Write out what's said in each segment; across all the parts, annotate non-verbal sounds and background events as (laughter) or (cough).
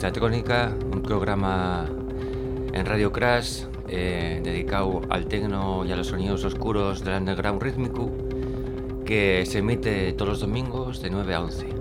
Extratrónica, un programa en Radio Crash eh, dedicado al tecno y a los sonidos oscuros del underground rítmico que se emite todos los domingos de 9 a 11.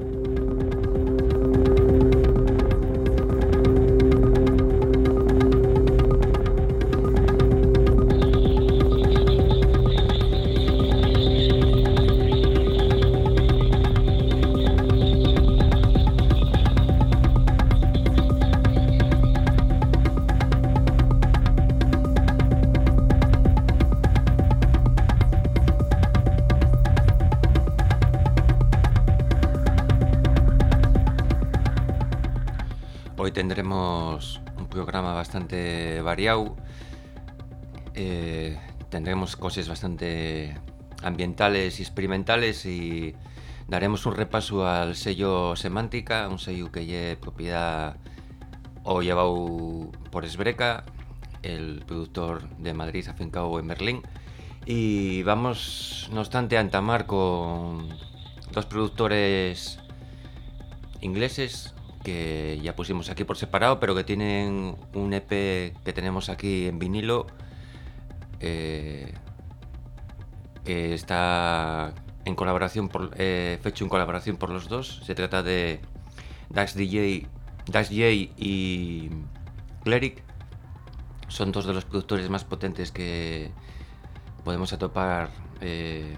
Bastante variado. Eh, tendremos cosas bastante ambientales y experimentales y daremos un repaso al sello Semántica, un sello que lleve propiedad o llevado por Esbreca, el productor de Madrid afincado en Berlín. Y vamos, no obstante, a entamar con dos productores ingleses, que ya pusimos aquí por separado, pero que tienen un EP que tenemos aquí en vinilo, eh, que está en colaboración eh, hecho en colaboración por los dos. Se trata de Dash DJ, Dash y Cleric. Son dos de los productores más potentes que podemos atopar eh,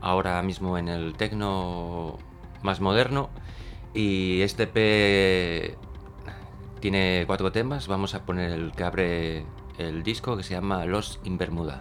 ahora mismo en el tecno más moderno. Y este P tiene cuatro temas. Vamos a poner el que abre el disco que se llama Los in Bermuda.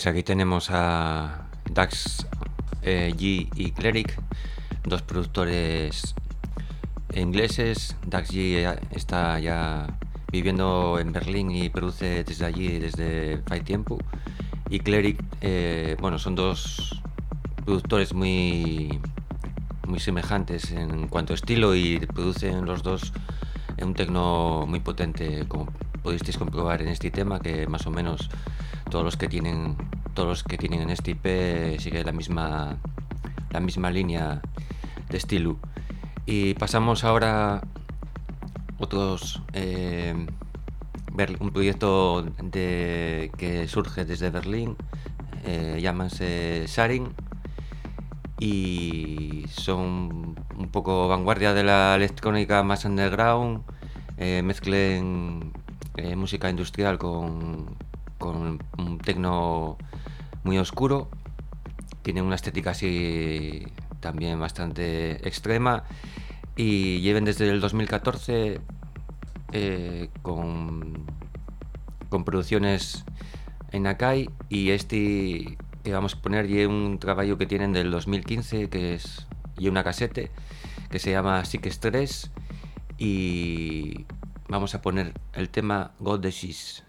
Pues aquí tenemos a Dax eh, G y Cleric, dos productores ingleses. Dax G está ya viviendo en Berlín y produce desde allí desde hace tiempo. Y Cleric, eh, bueno, son dos productores muy, muy semejantes en cuanto a estilo y producen los dos un tecno muy potente, como pudisteis comprobar en este tema, que más o menos todos los que tienen los que tienen en este IP sigue la misma la misma línea de estilo. Y pasamos ahora otros eh, un proyecto de, que surge desde Berlín, eh, llámanse Sarin y son un poco vanguardia de la electrónica más underground, eh, mezclen eh, música industrial con, con un tecno muy oscuro, tienen una estética así también bastante extrema y lleven desde el 2014 eh, con, con producciones en Akai y este que vamos a poner y un trabajo que tienen del 2015 que es y una casete que se llama Sick Stress y vamos a poner el tema God. There's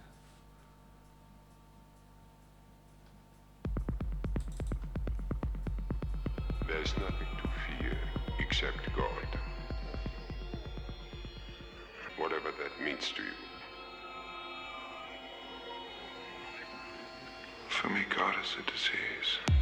To you. For me, God is a disease.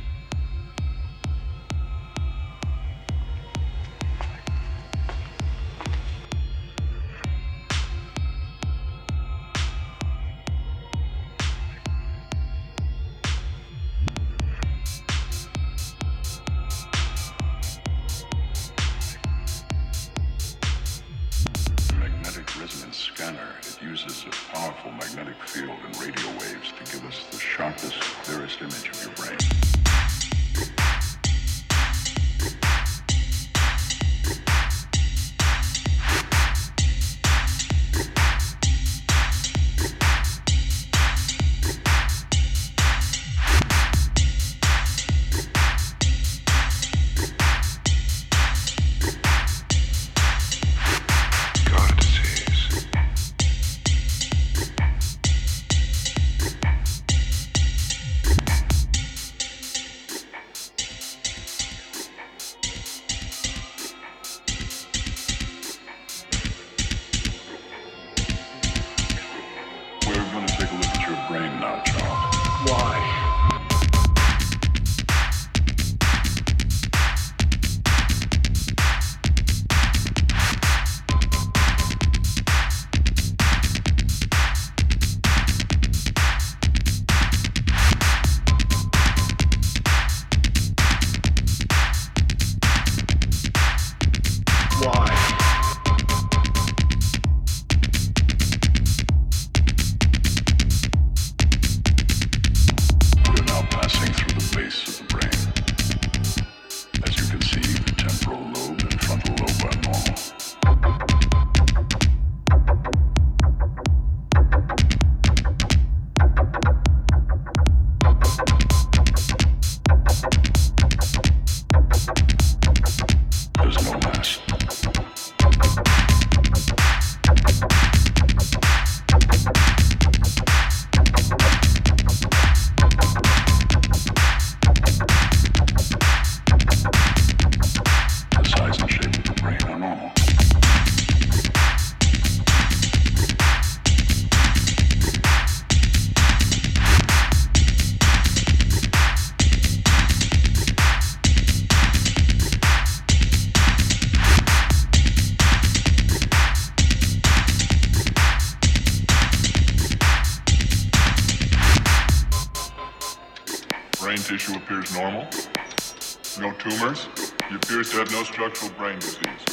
tissue appears normal, no tumors. He appears to have no structural brain disease.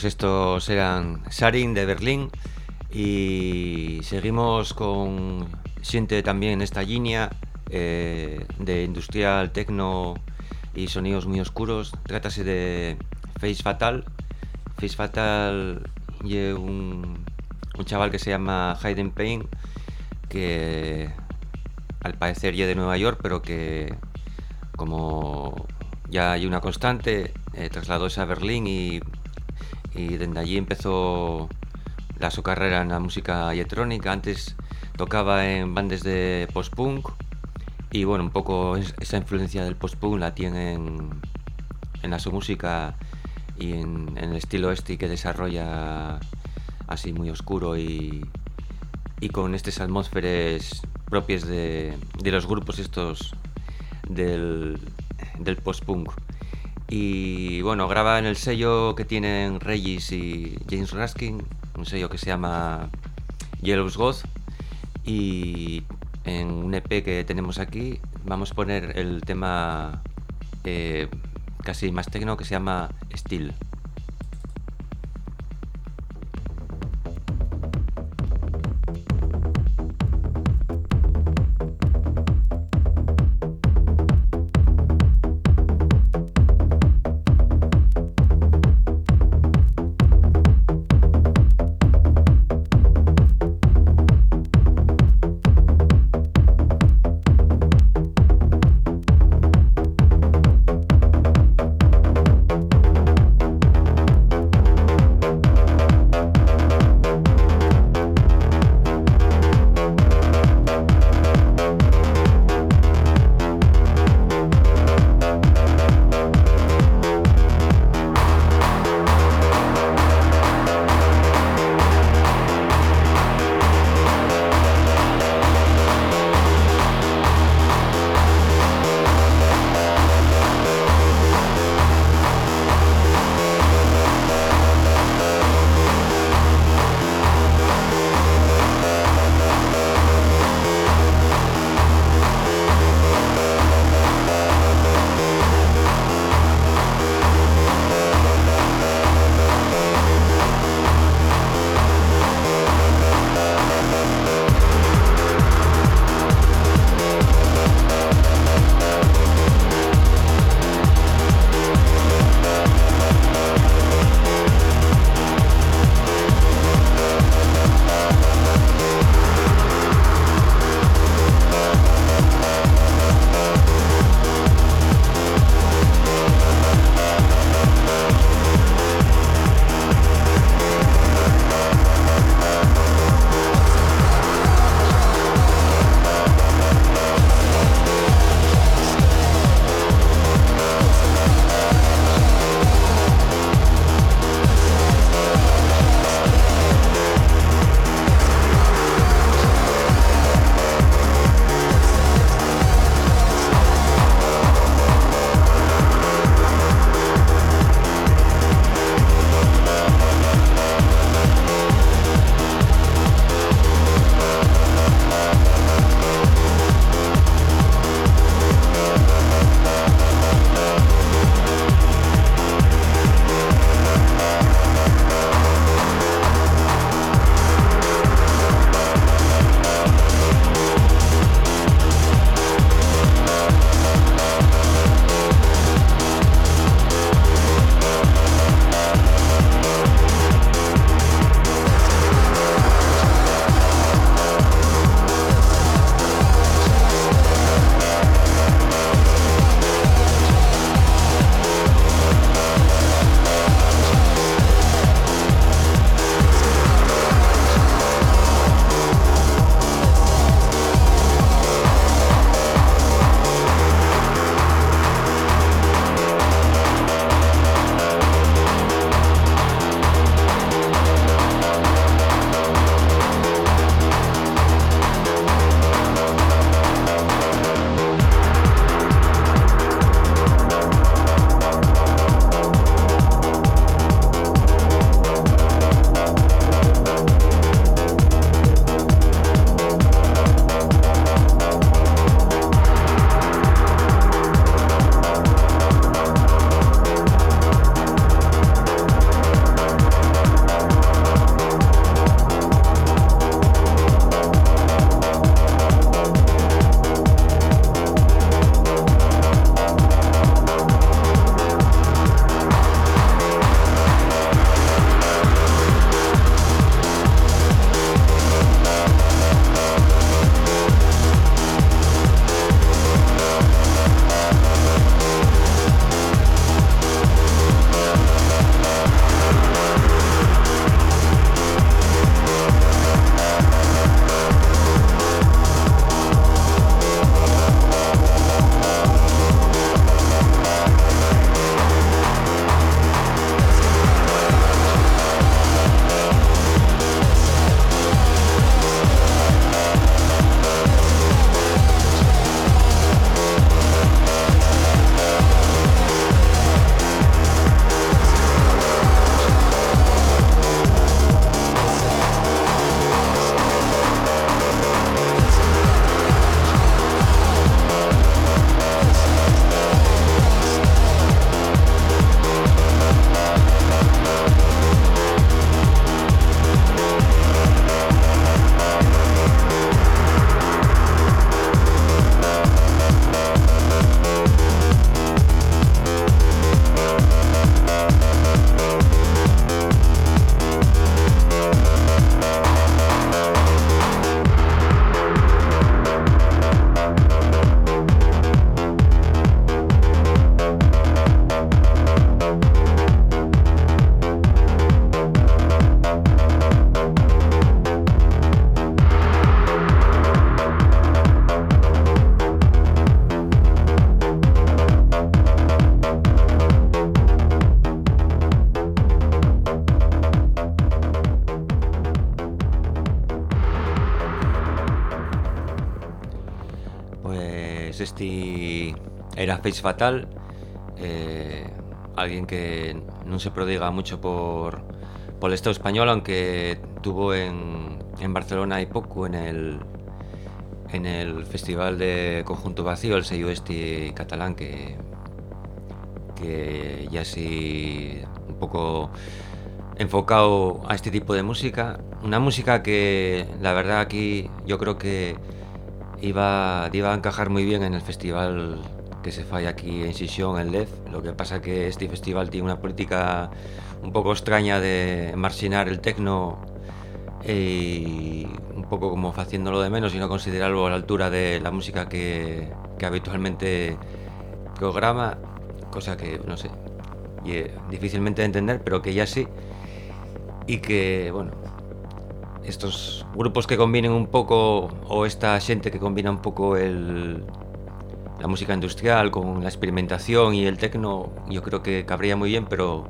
Pues estos eran Sarin de Berlín y seguimos con siente también esta línea eh, de industrial, tecno y sonidos muy oscuros. Trátase de Face Fatal. Face Fatal y un, chaval que se llama Hayden Payne que al parecer ya de Nueva York, pero que como ya hay una constante, eh, trasladó a Berlín y y desde allí empezó la, su carrera en la música electrónica. Antes tocaba en bandes de post-punk y bueno, un poco esa influencia del post-punk la tiene en, en, la, su música y en, en, el estilo este que desarrolla así muy oscuro y, y con estas atmósferas propias de, de, los grupos estos del, del post-punk. Y bueno, graba en el sello que tienen Regis y James Raskin, un sello que se llama Yellow's God. Y en un EP que tenemos aquí vamos a poner el tema eh, casi más tecno que se llama Steel. Era Face Fatal, eh, alguien que no se prodiga mucho por, por el Estado español, aunque tuvo en, en Barcelona y poco en el, en el Festival de Conjunto Vacío, el sello este catalán, que, que ya sí un poco enfocado a este tipo de música. Una música que la verdad aquí yo creo que iba, iba a encajar muy bien en el festival que se falla aquí en Sisión, en LEF. Lo que pasa que este festival tiene una política un poco extraña de marginar el tecno y un poco como haciéndolo de menos y no considerarlo a la altura de la música que, que habitualmente programa, cosa que no sé, y, difícilmente de entender, pero que ya sí y que, bueno, estos grupos que combinen un poco, o esta gente que combina un poco el, la música industrial con la experimentación y el tecno, yo creo que cabría muy bien, pero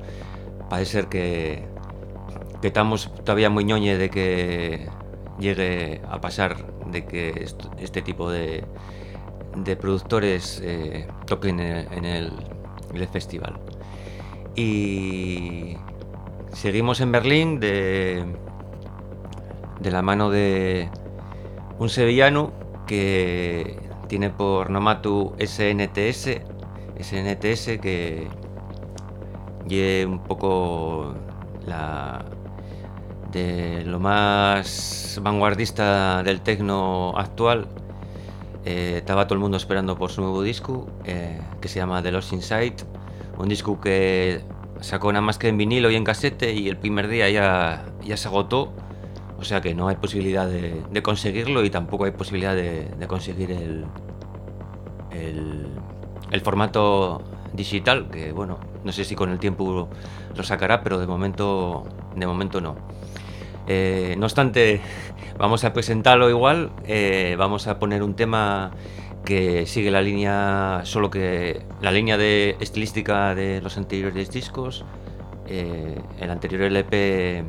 parece ser que, estamos todavía muy ñoñe de que llegue a pasar de que este tipo de, de productores eh, toquen en el, en el festival. Y Seguimos en Berlín de, de la mano de un sevillano que tiene por nomatu SNTS, SNTS que y un poco la de lo más vanguardista del tecno actual. Eh, estaba todo el mundo esperando por su nuevo disco eh, que se llama The Lost Inside, un disco que sacó nada más que en vinilo y en casete y el primer día ya, ya se agotó. O sea que no hay posibilidad de, conseguirlo y tampoco hay posibilidad de, conseguir el, formato digital, que bueno, no sé si con el tiempo lo sacará, pero de momento, de momento no. Eh, no obstante, vamos a presentarlo igual, eh, vamos a poner un tema que sigue la línea, solo que la línea de estilística de los anteriores discos. Eh, el anterior LP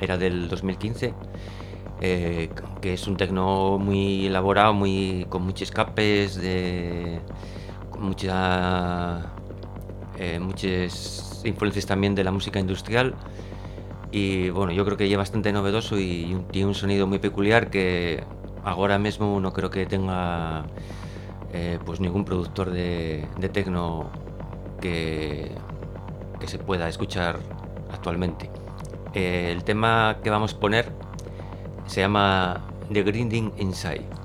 era del 2015, eh, que es un tecno muy elaborado, muy, con muchos escapes, de, con eh, muchas influencias también de la música industrial. Y bueno, yo creo que es bastante novedoso y tiene un sonido muy peculiar que ahora mismo no creo que tenga eh, pues ningún productor de, de tecno que, que, se pueda escuchar actualmente. Eh, el tema que vamos a poner se llama The Grinding Inside.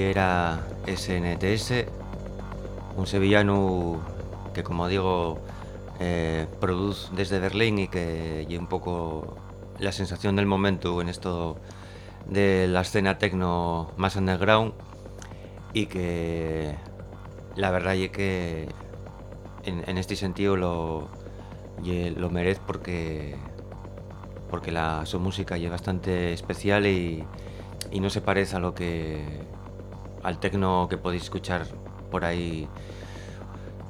Era SNTS, un sevillano que como digo eh, produce desde Berlín y que y un poco la sensación del momento en esto de la escena techno más underground y que la verdad es que en, este sentido lo, lo porque porque la, su música es bastante especial y no se parece a lo que al techno que podéis escuchar por ahí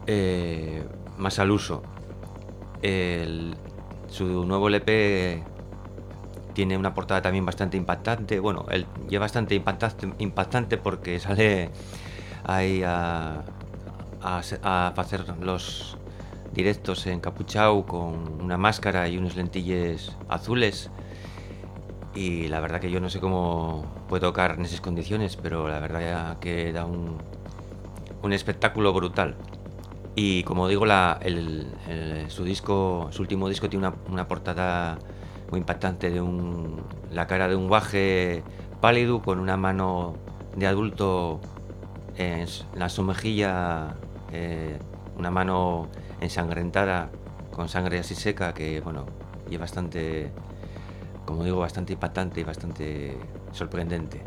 eh, más al uso. su nuevo LP tiene una portada también bastante impactante. Bueno, él ya bastante impactante, impactante porque sale ahí a, hacer los directos en Capuchao con una máscara y unos lentilles azules. Y la verdad que yo no sé cómo puede tocar en esas condiciones, pero la verdad que da un, un espectáculo brutal. Y como digo, la, su disco, su último disco tiene una, una portada muy impactante de un, la cara de un guaje pálido con una mano de adulto en la su mejilla, eh, una mano ensangrentada con sangre así seca que bueno, y bastante, como digo, bastante impactante y bastante sorprendente.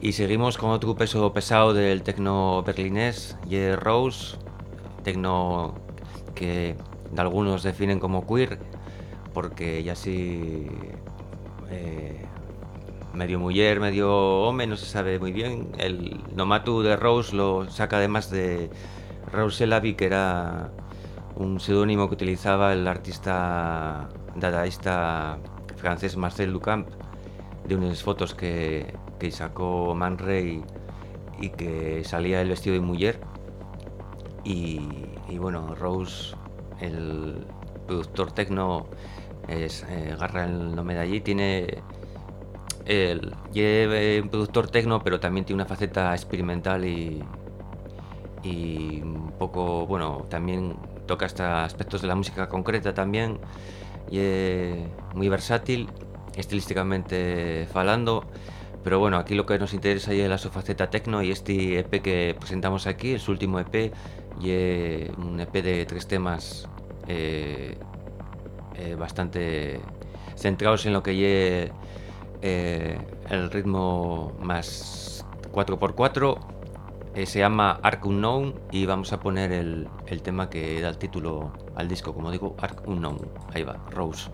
Y seguimos con otro peso pesado del tecno berlinés, J. Rose, tecno que algunos definen como queer, porque ya sí eh, medio mujer, medio hombre, no se sabe muy bien. El Nomatu de Rose lo saca además de Rose Elavi, que era un seudónimo que utilizaba el artista dadaísta francés Marcel Ducamp de unas fotos que, que sacó Man Ray y que salía el vestido de mujer. Y, bueno, Rose, el productor tecno es, eh, agarra el nombre de allí, tiene el, lleve un productor tecno, pero también tiene una faceta experimental y, y un poco, bueno, también toca hasta aspectos de la música concreta también, y muy versátil, estilísticamente falando, pero bueno, aquí lo que nos interesa es la su faceta tecno y este EP que presentamos aquí, es su último EP, y un EP de tres temas eh, eh, bastante centrados en lo que es eh, el ritmo más 4x4. Eh, se llama Arc Unknown y vamos a poner el, el tema que da el título al disco, como digo, Arc Unknown. Ahí va, Rose.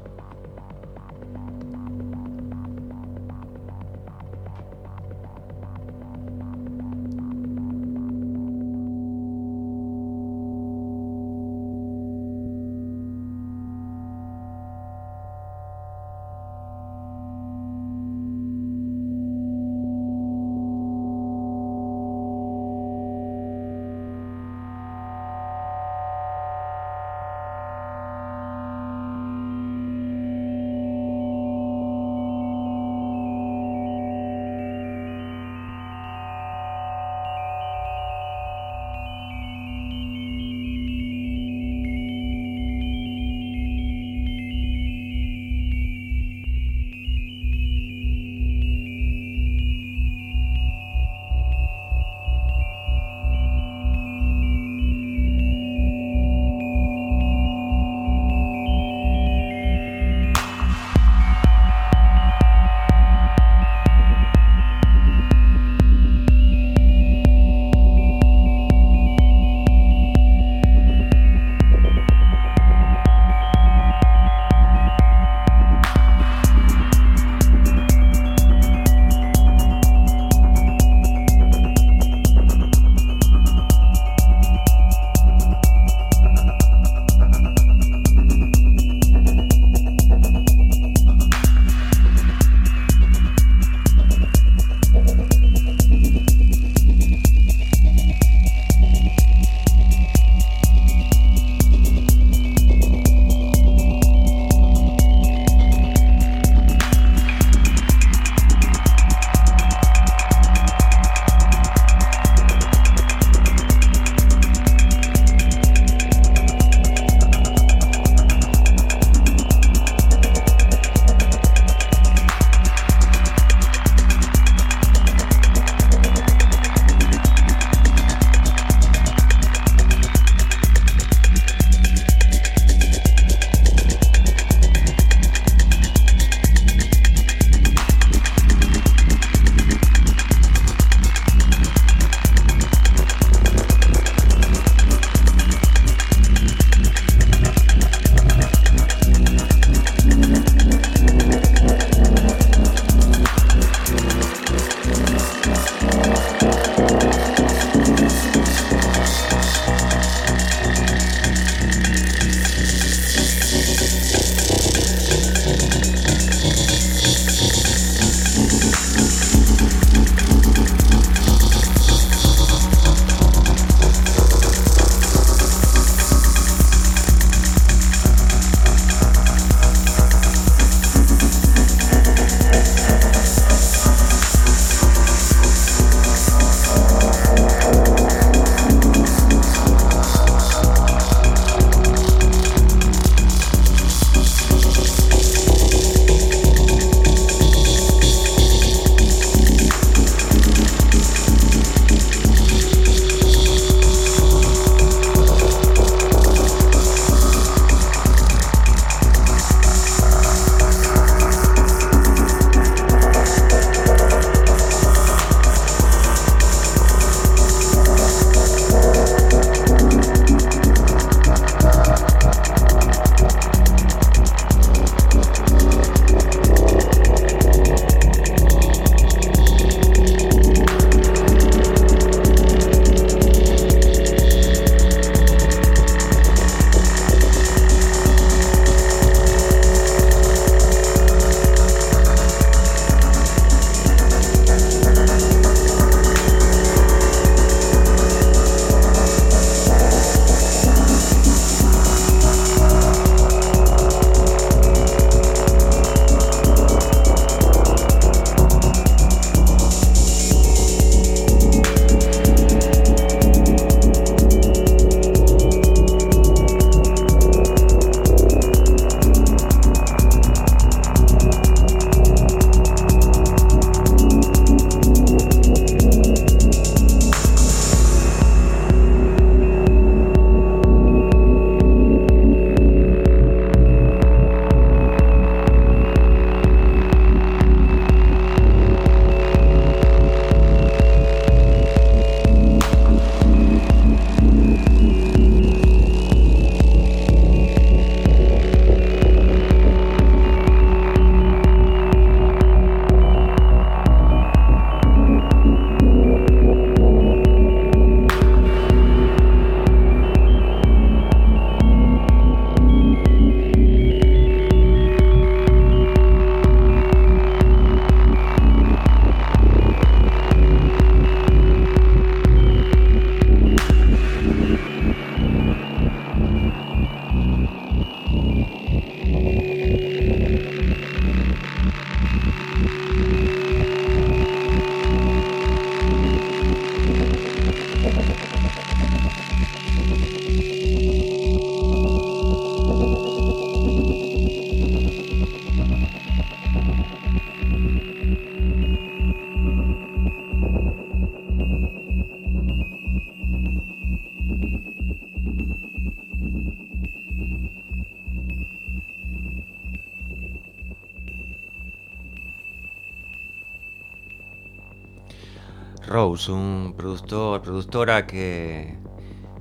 Rose, un productor, productora que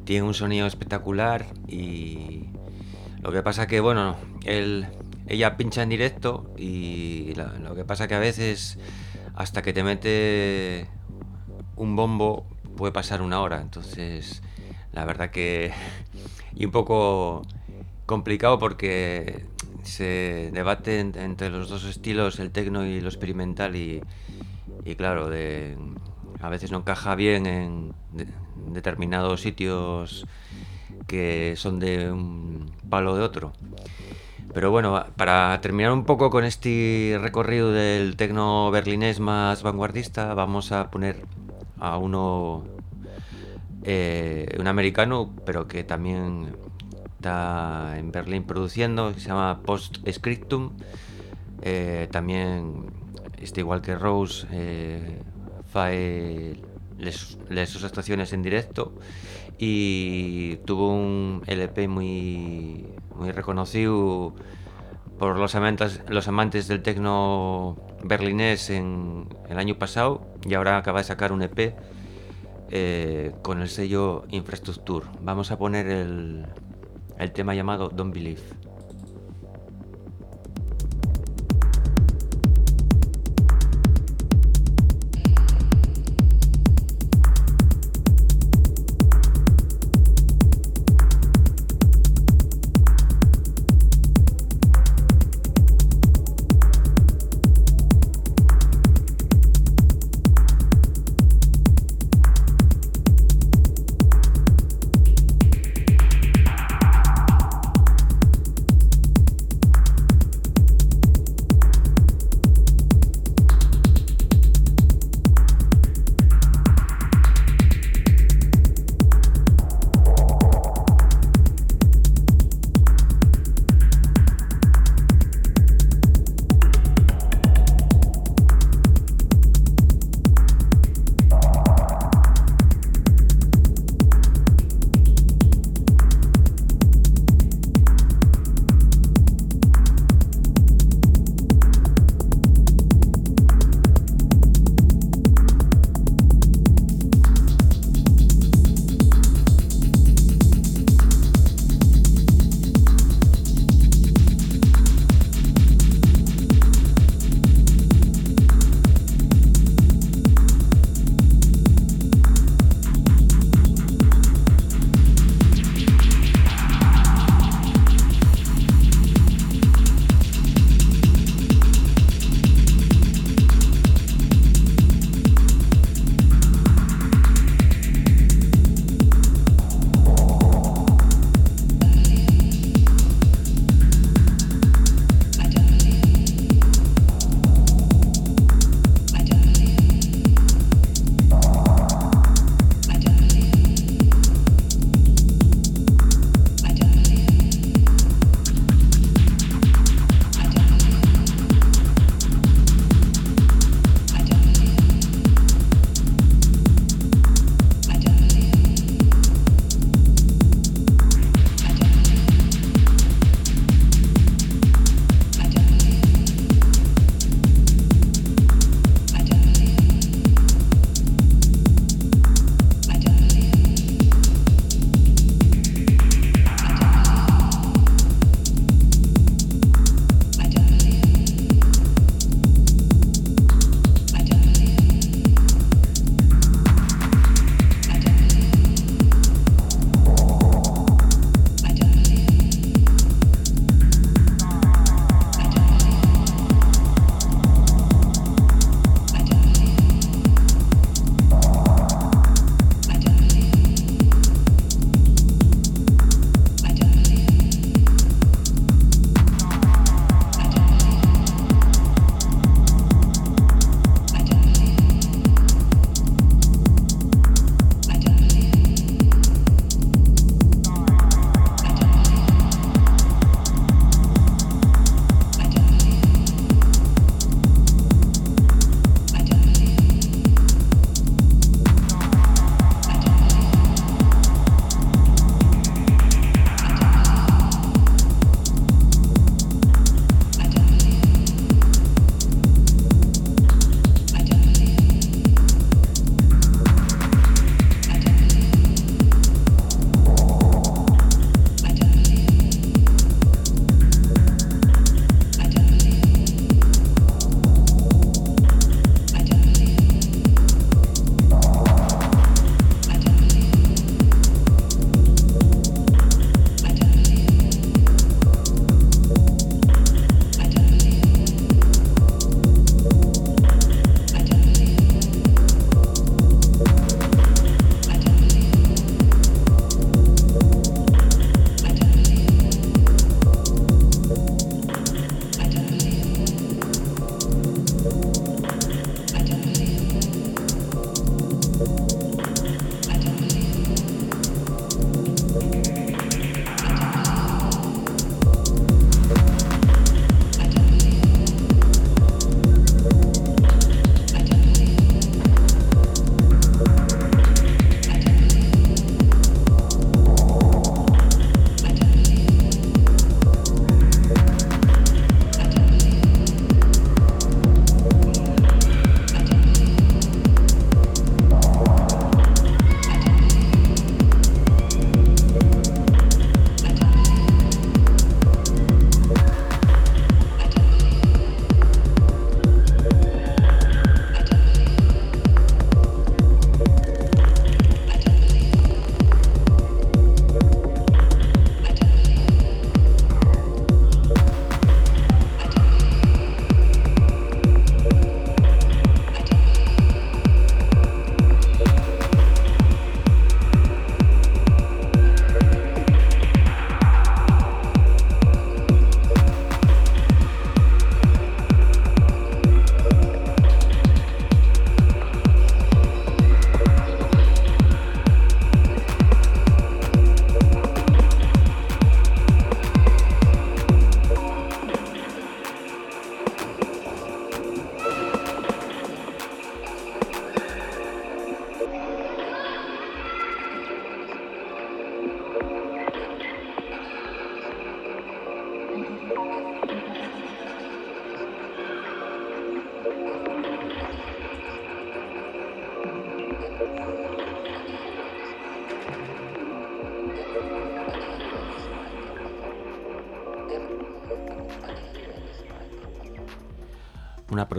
tiene un sonido espectacular y lo que pasa que, bueno, él, ella pincha en directo y lo, que pasa que a veces hasta que te mete un bombo puede pasar una hora, entonces la verdad que (laughs) y un poco complicado porque se debate en- entre los dos estilos, el tecno y lo experimental y, y claro, de, a veces no encaja bien en de- determinados sitios que son de un palo de otro. Pero bueno, para terminar un poco con este recorrido del tecno berlinés más vanguardista, vamos a poner a uno, eh, un americano, pero que también está en Berlín produciendo, se llama Post Scriptum. Eh, también, este igual que Rose, eh, les, sus actuaciones en directo y tuvo un LP muy, muy reconocido por los amantes, los amantes del tecno berlinés en el año pasado y ahora acaba de sacar un EP eh, con el sello Infrastructure. Vamos a poner el, el tema llamado Don't Believe.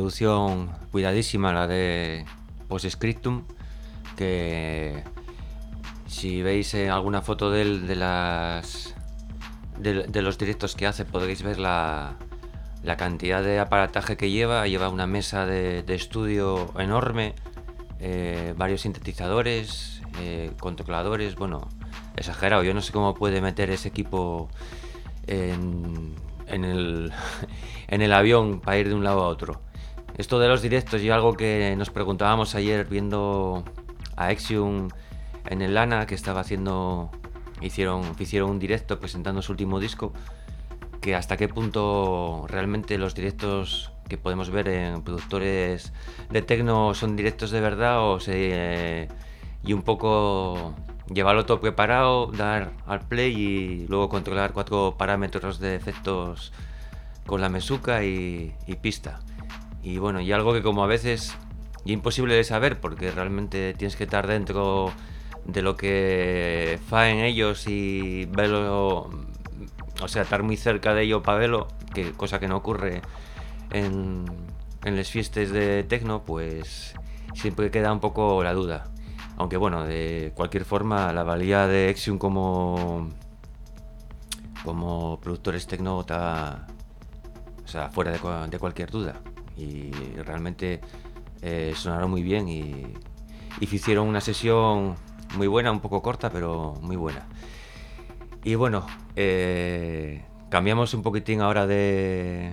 Una producción cuidadísima, la de Postscriptum, que si veis alguna foto de él, de las de, los directos que hace, podréis ver la, cantidad de aparataje que lleva. Lleva una mesa de, estudio enorme, eh, varios sintetizadores, eh, controladores, bueno, exagerado. Yo no sé cómo puede meter ese equipo en, el, (laughs) en el avión para ir de un lado a otro. Esto de los directos y algo que nos preguntábamos ayer viendo a Exium en el Lana que estaba haciendo hicieron hicieron un directo presentando su último disco que hasta qué punto realmente los directos que podemos ver en productores de techno son directos de verdad o se y un poco llevarlo todo preparado, dar al play y luego controlar cuatro parámetros de efectos con la mesuca y, pista. Y bueno, y algo que como a veces es imposible de saber porque realmente tienes que estar dentro de lo que faen ellos y verlo, o sea, estar muy cerca de ello para verlo, que cosa que no ocurre en, las fiestas de tecno, pues siempre queda un poco la duda. Aunque bueno, de cualquier forma, la valía de Exium como, como productores tecno está o sea, fuera de, cualquier duda. Y realmente eh, sonaron muy bien y, hicieron una sesión muy buena, un poco corta, pero muy buena. Y bueno, eh, cambiamos un poquitín ahora de,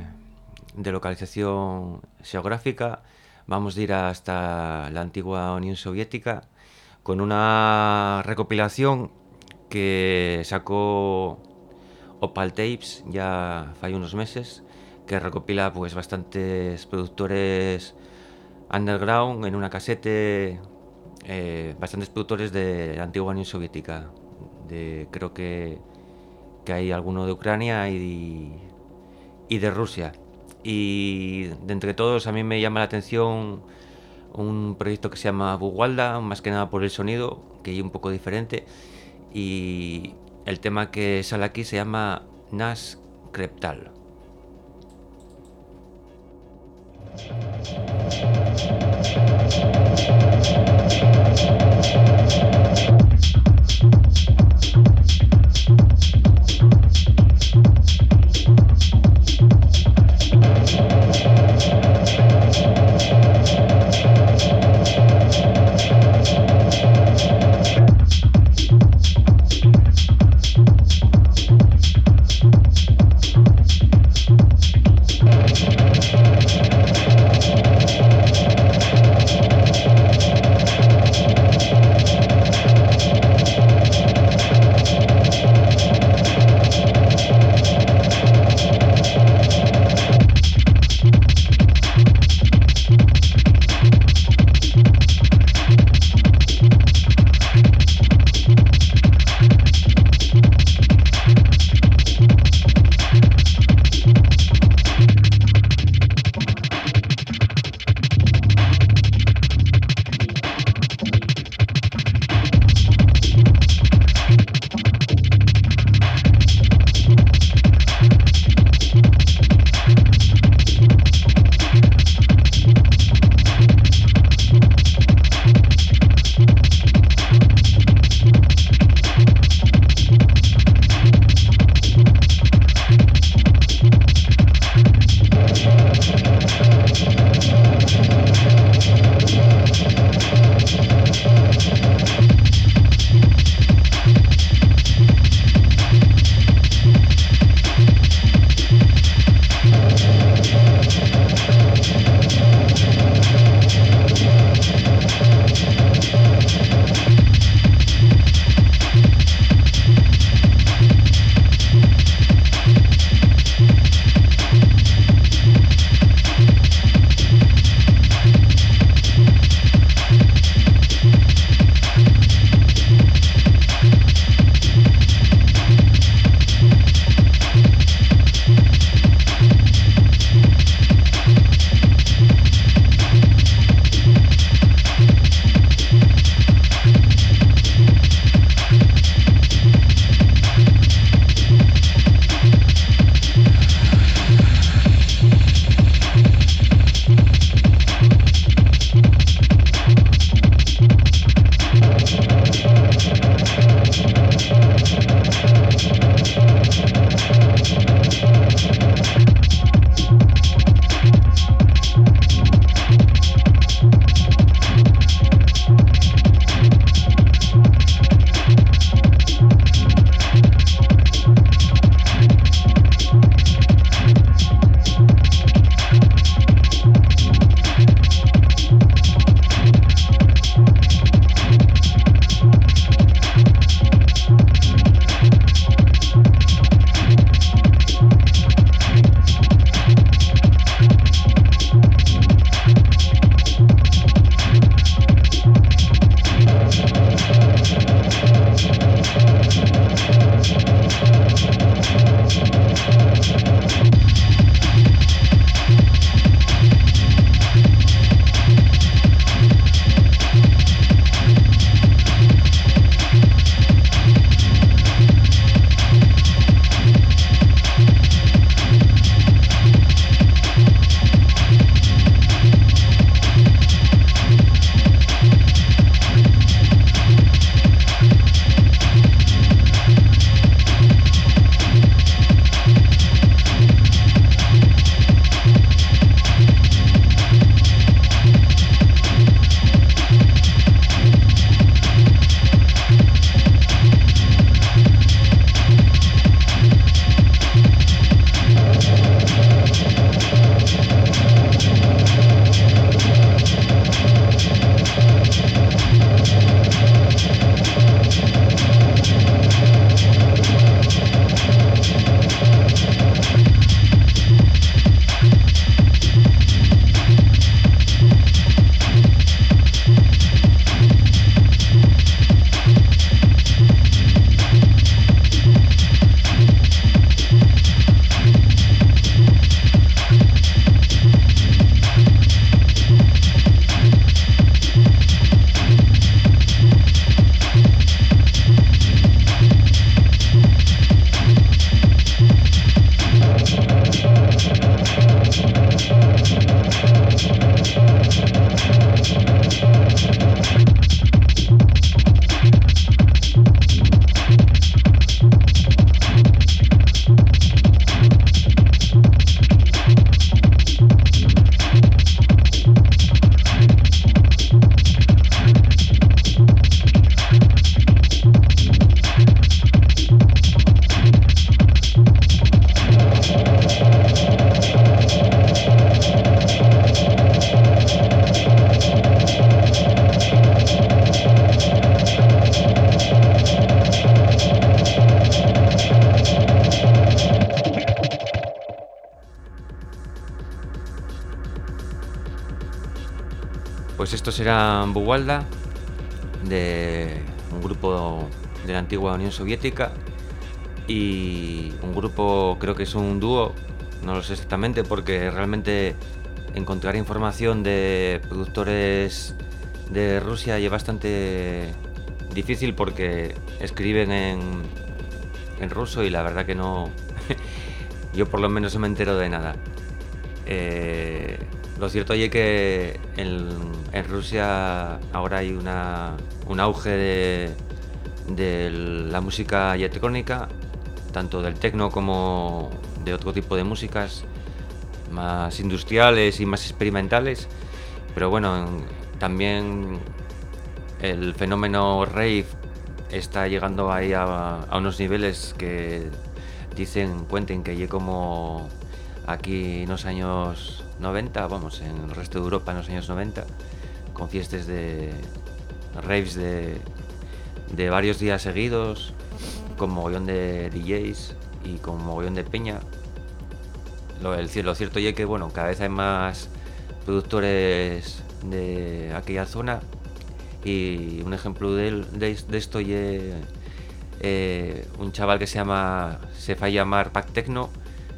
de localización geográfica. Vamos a ir hasta la antigua Unión Soviética con una recopilación que sacó Opal Tapes ya hace unos meses, que recopila pues bastantes productores underground en una casete, eh, bastantes productores de la antigua Unión Soviética. De, creo que, que hay alguno de Ucrania y, y de Rusia. Y de entre todos a mí me llama la atención un proyecto que se llama Bugualda, más que nada por el sonido, que es un poco diferente. Y el tema que sale aquí se llama Nas Creptal. 请，请，请，请，请，请，请，请，请，请，请。Será Buwalda, de un grupo de la antigua Unión Soviética y un grupo, creo que es un dúo, no lo sé exactamente porque realmente encontrar información de productores de Rusia es bastante difícil porque escriben en, en ruso y la verdad que no, (laughs) yo por lo menos no me entero de nada. Eh, lo cierto es que en, Rusia ahora hay una, un auge de, de la música electrónica, tanto del techno como de otro tipo de músicas más industriales y más experimentales. Pero bueno, también el fenómeno rave está llegando ahí a, a unos niveles que dicen, cuenten que llegue como aquí en los años 90, vamos, en el resto de Europa en los años 90, con fiestas de raves de, de varios días seguidos, con mogollón de DJs y con mogollón de peña. Lo, el, lo cierto es que bueno, cada vez hay más productores de aquella zona y un ejemplo de, esto es eh, un chaval que se llama se va llamar Pack Techno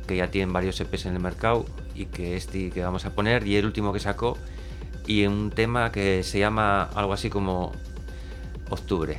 que ya tiene varios EPs en el mercado y que este que vamos a poner y el último que sacó y un tema que se llama algo así como Octubre.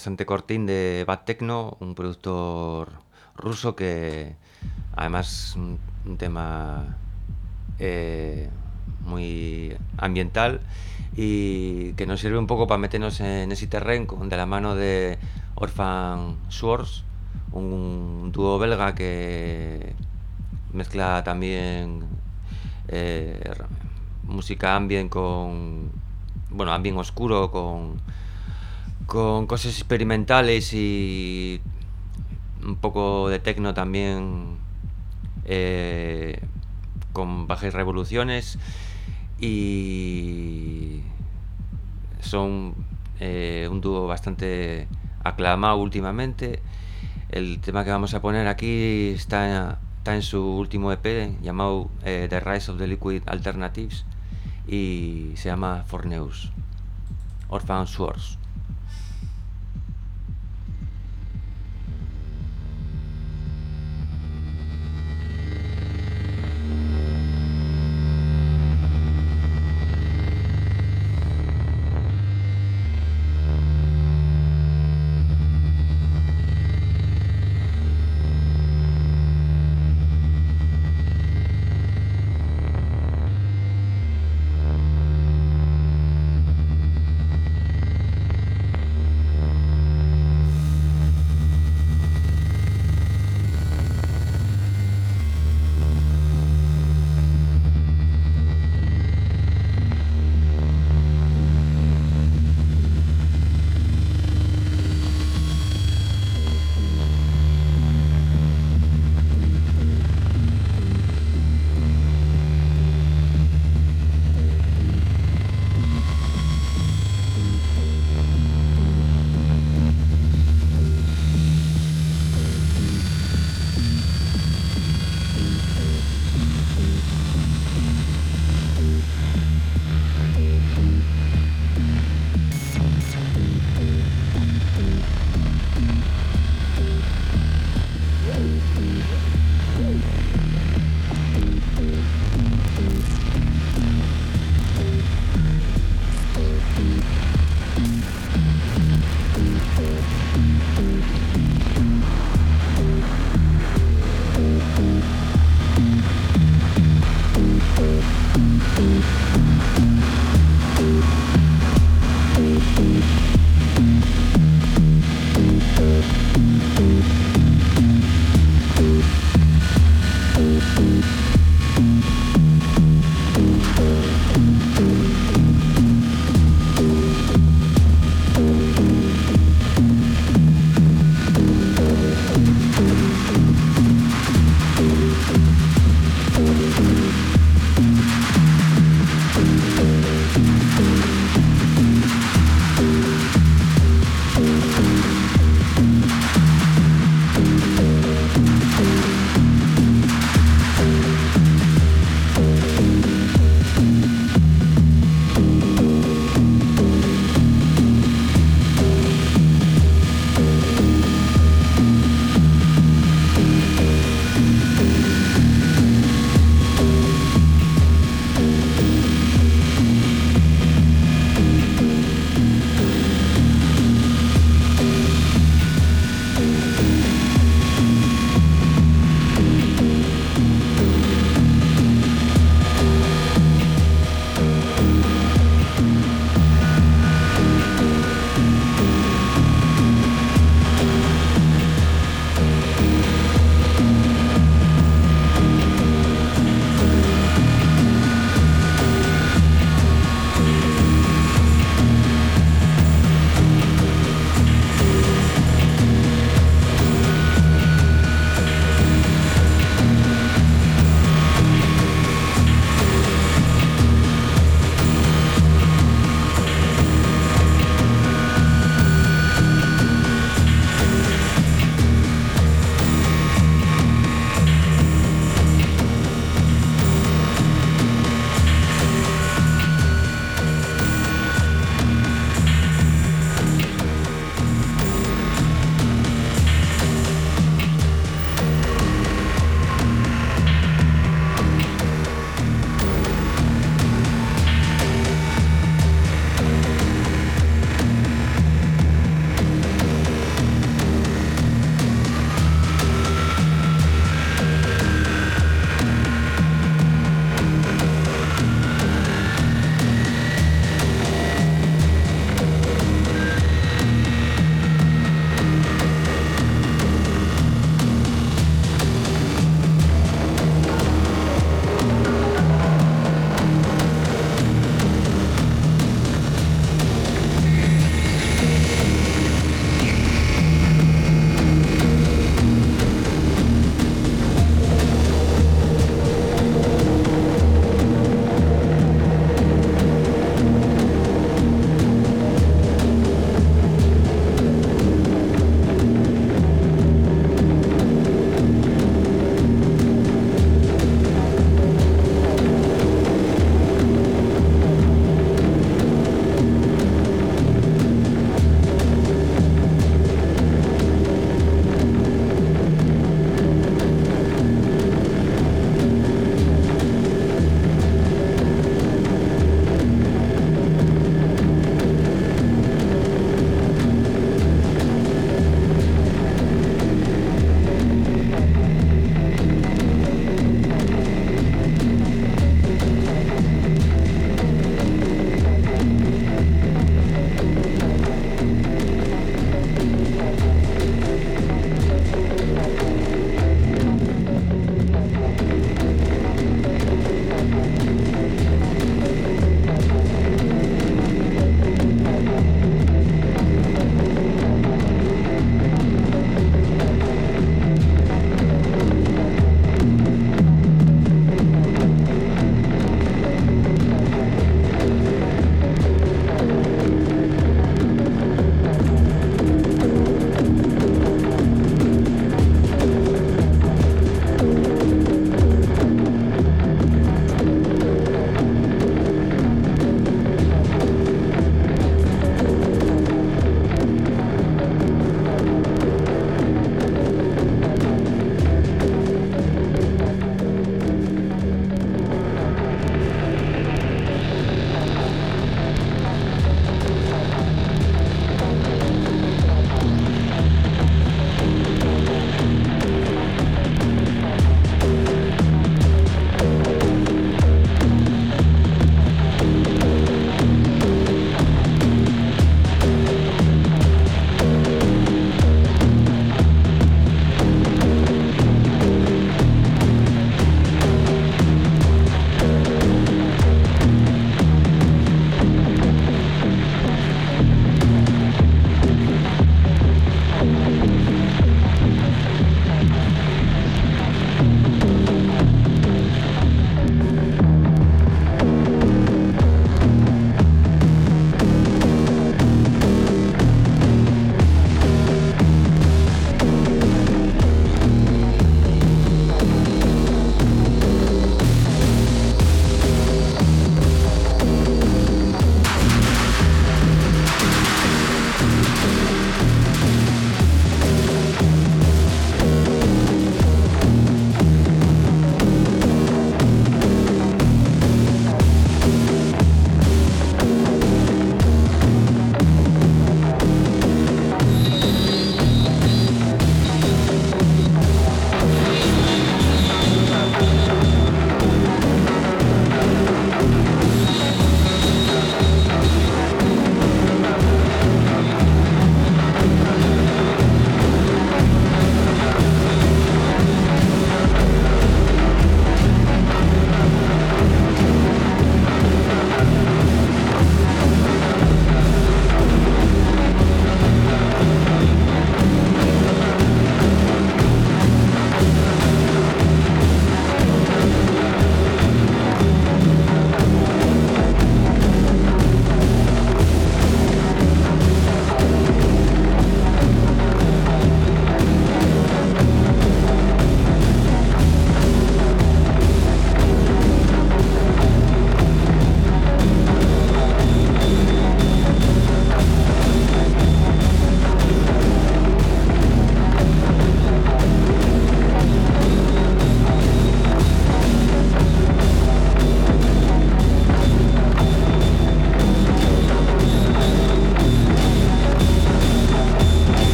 Bastante cortín de Bad Techno, un productor ruso que además un, tema eh, muy ambiental y que nos sirve un poco para meternos en ese terreno de la mano de Orphan Swords, un dúo belga que mezcla también eh, música ambient con bueno ambient oscuro con con cosas experimentales y un poco de techno también eh, con bajas revoluciones y son eh, un dúo bastante aclamado últimamente. El tema que vamos a poner aquí está, está en su último EP llamado eh, The Rise of the Liquid Alternatives y se llama Forneus, Orphan Swords.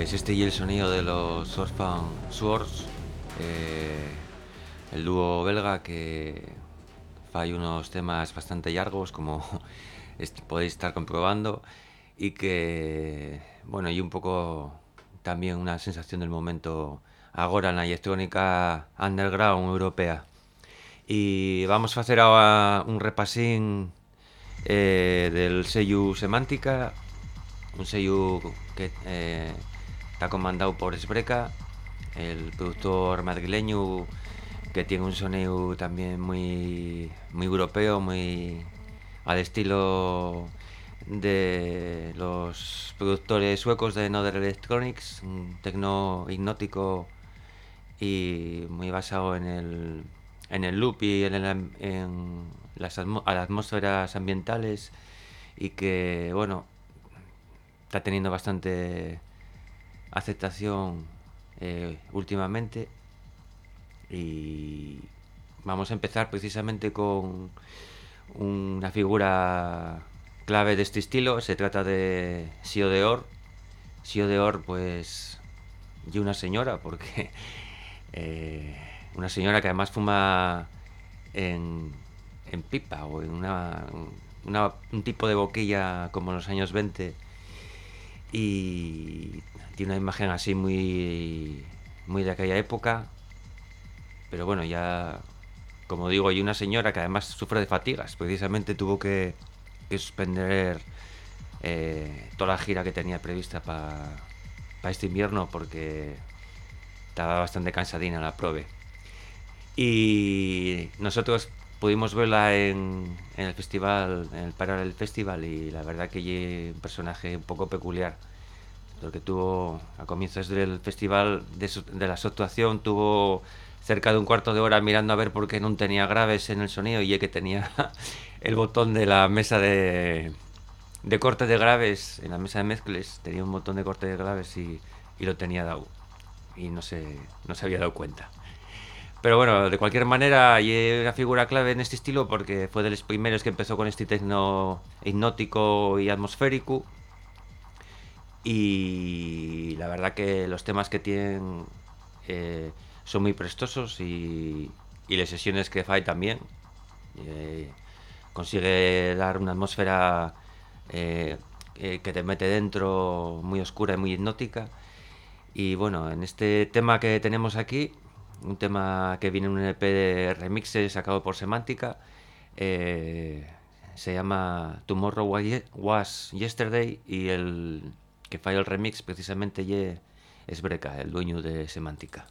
Pues este y el sonido de los Orphan Swords, eh, el dúo belga que hay unos temas bastante largos, como (laughs) podéis estar comprobando, y que, bueno, y un poco también una sensación del momento ahora en la electrónica underground europea. Y vamos a hacer ahora un repasín eh, del sello Semántica, un sello que eh, está comandado por Esbreca, el productor madrileño que tiene un sonido también muy, muy europeo, muy al estilo de los productores suecos de Nother Electronics, un tecno hipnótico y muy basado en el, en el loop y en, en las atmósferas ambientales y que, bueno, está teniendo bastante aceptación eh, últimamente y vamos a empezar precisamente con una figura clave de este estilo. Se trata de Sio de Or. Sio de Or, pues, y una señora, porque (laughs) eh, una señora que además fuma en, en pipa o en una, un tipo de boquilla como en los años 20 y una imagen así muy, muy de aquella época. Pero bueno, ya, como digo, hay una señora que además sufre de fatigas. Precisamente tuvo que, suspender eh, toda la gira que tenía prevista para este invierno porque estaba bastante cansadina la prove. Y nosotros pudimos verla en, el festival, en el Parallel Festival, y la verdad que es un personaje un poco peculiar. Porque tuvo, a comienzos del festival, de, de la actuación, tuvo cerca de un cuarto de hora mirando a ver por qué no tenía graves en el sonido y que tenía (laughs) el botón de la mesa de, de corte de graves, en la mesa de mezcles, tenía un botón de corte de graves y, y lo tenía dado. Y no se, no se había dado cuenta. Pero bueno, de cualquier manera, hay una figura clave en este estilo porque fue de los primeros que empezó con este tecno hipnótico y atmosférico. Y la verdad que los temas que tienen eh, son muy prestosos y, y, las sesiones que hay también. Eh, consigue dar una atmósfera eh, que te mete dentro muy oscura y muy hipnótica. Y bueno, en este tema que tenemos aquí, un tema que viene en un EP de remixes sacado por Semántica. Se llama Tomorrow Was Yesterday y el que falla el remix precisamente es Breca, el dueño de Semántica.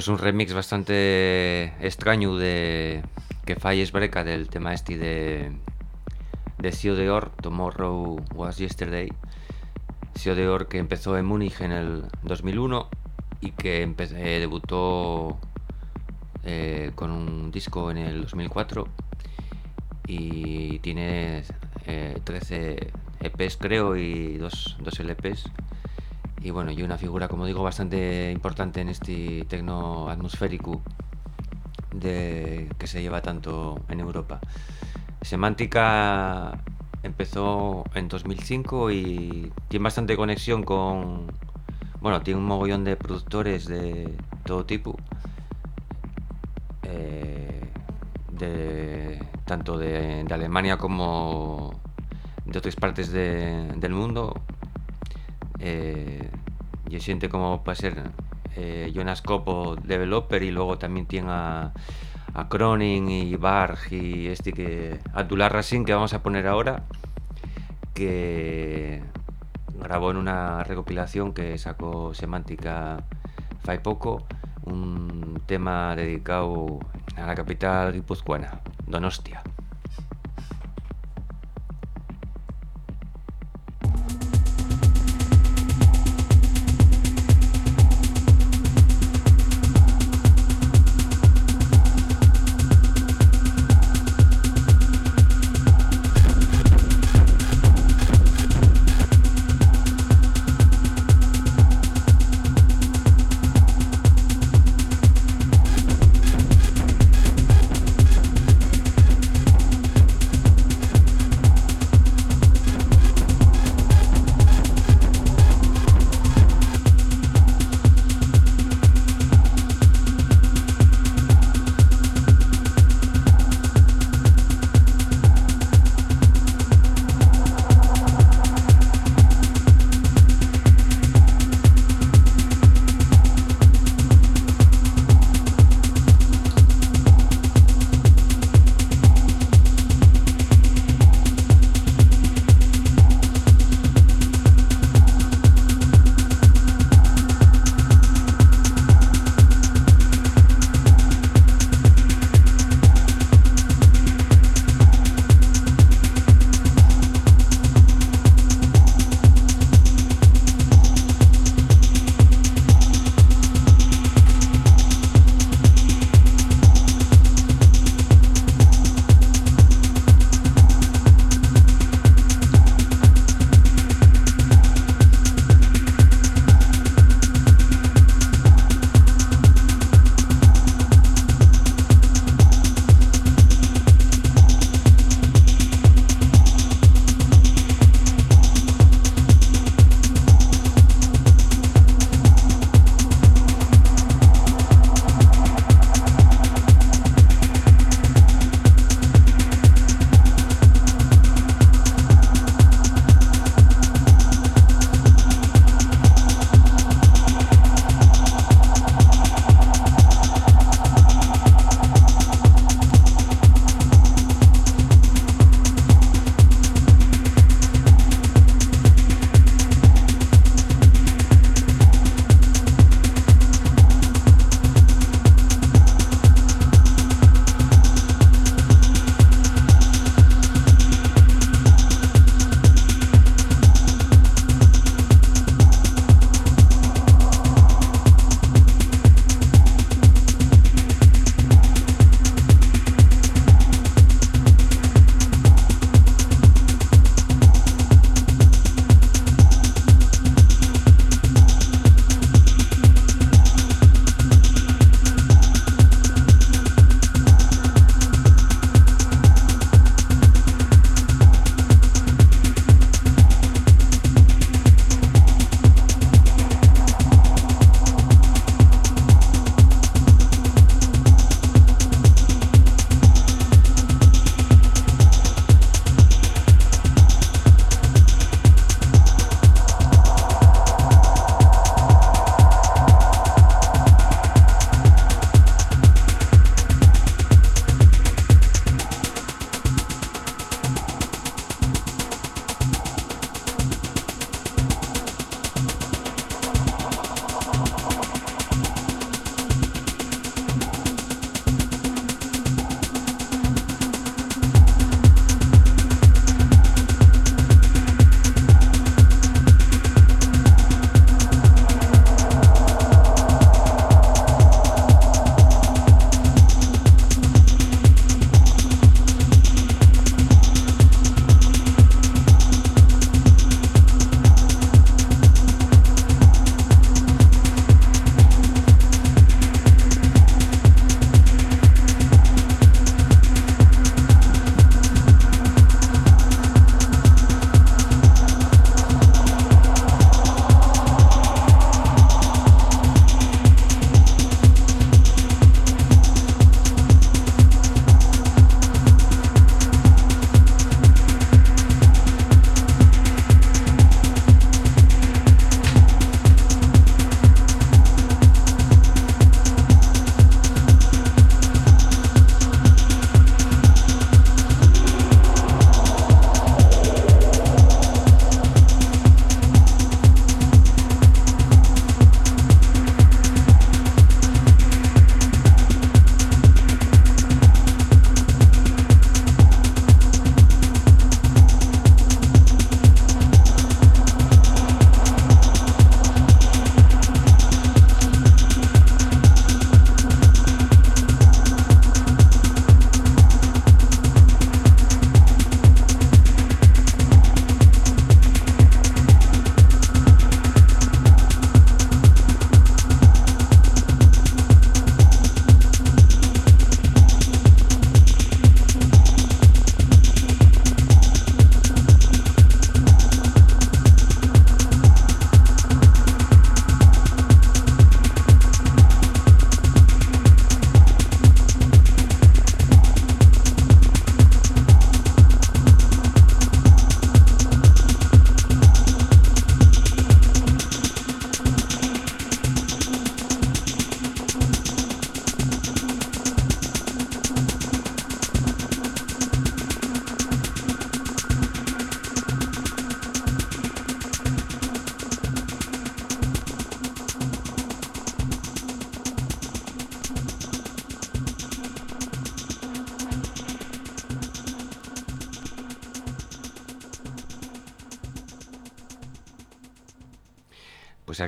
Pues un remix bastante extraño de que falles breca del tema este de de Sio de Or, Tomorrow Was Yesterday. Sio de Or que empezó en Múnich en el 2001 y que eh, debutó eh, con un disco en el 2004 y tiene 13 eh, EPs creo y dos, dos LPs y bueno, y una figura, como digo, bastante importante en este tecno atmosférico de, que se lleva tanto en Europa. Semántica empezó en 2005 y tiene bastante conexión con... Bueno, tiene un mogollón de productores de todo tipo. Eh, de, tanto de, Alemania como de otras partes del mundo. Eh, yo siento como puede ser eh, Jonas Copo developer y luego también tiene a, a Cronin y Barg y este que Abdullah Racine que vamos a poner ahora que grabó en una recopilación que sacó Semántica fai poco un tema dedicado a la capital guipuzcoana, Donostia.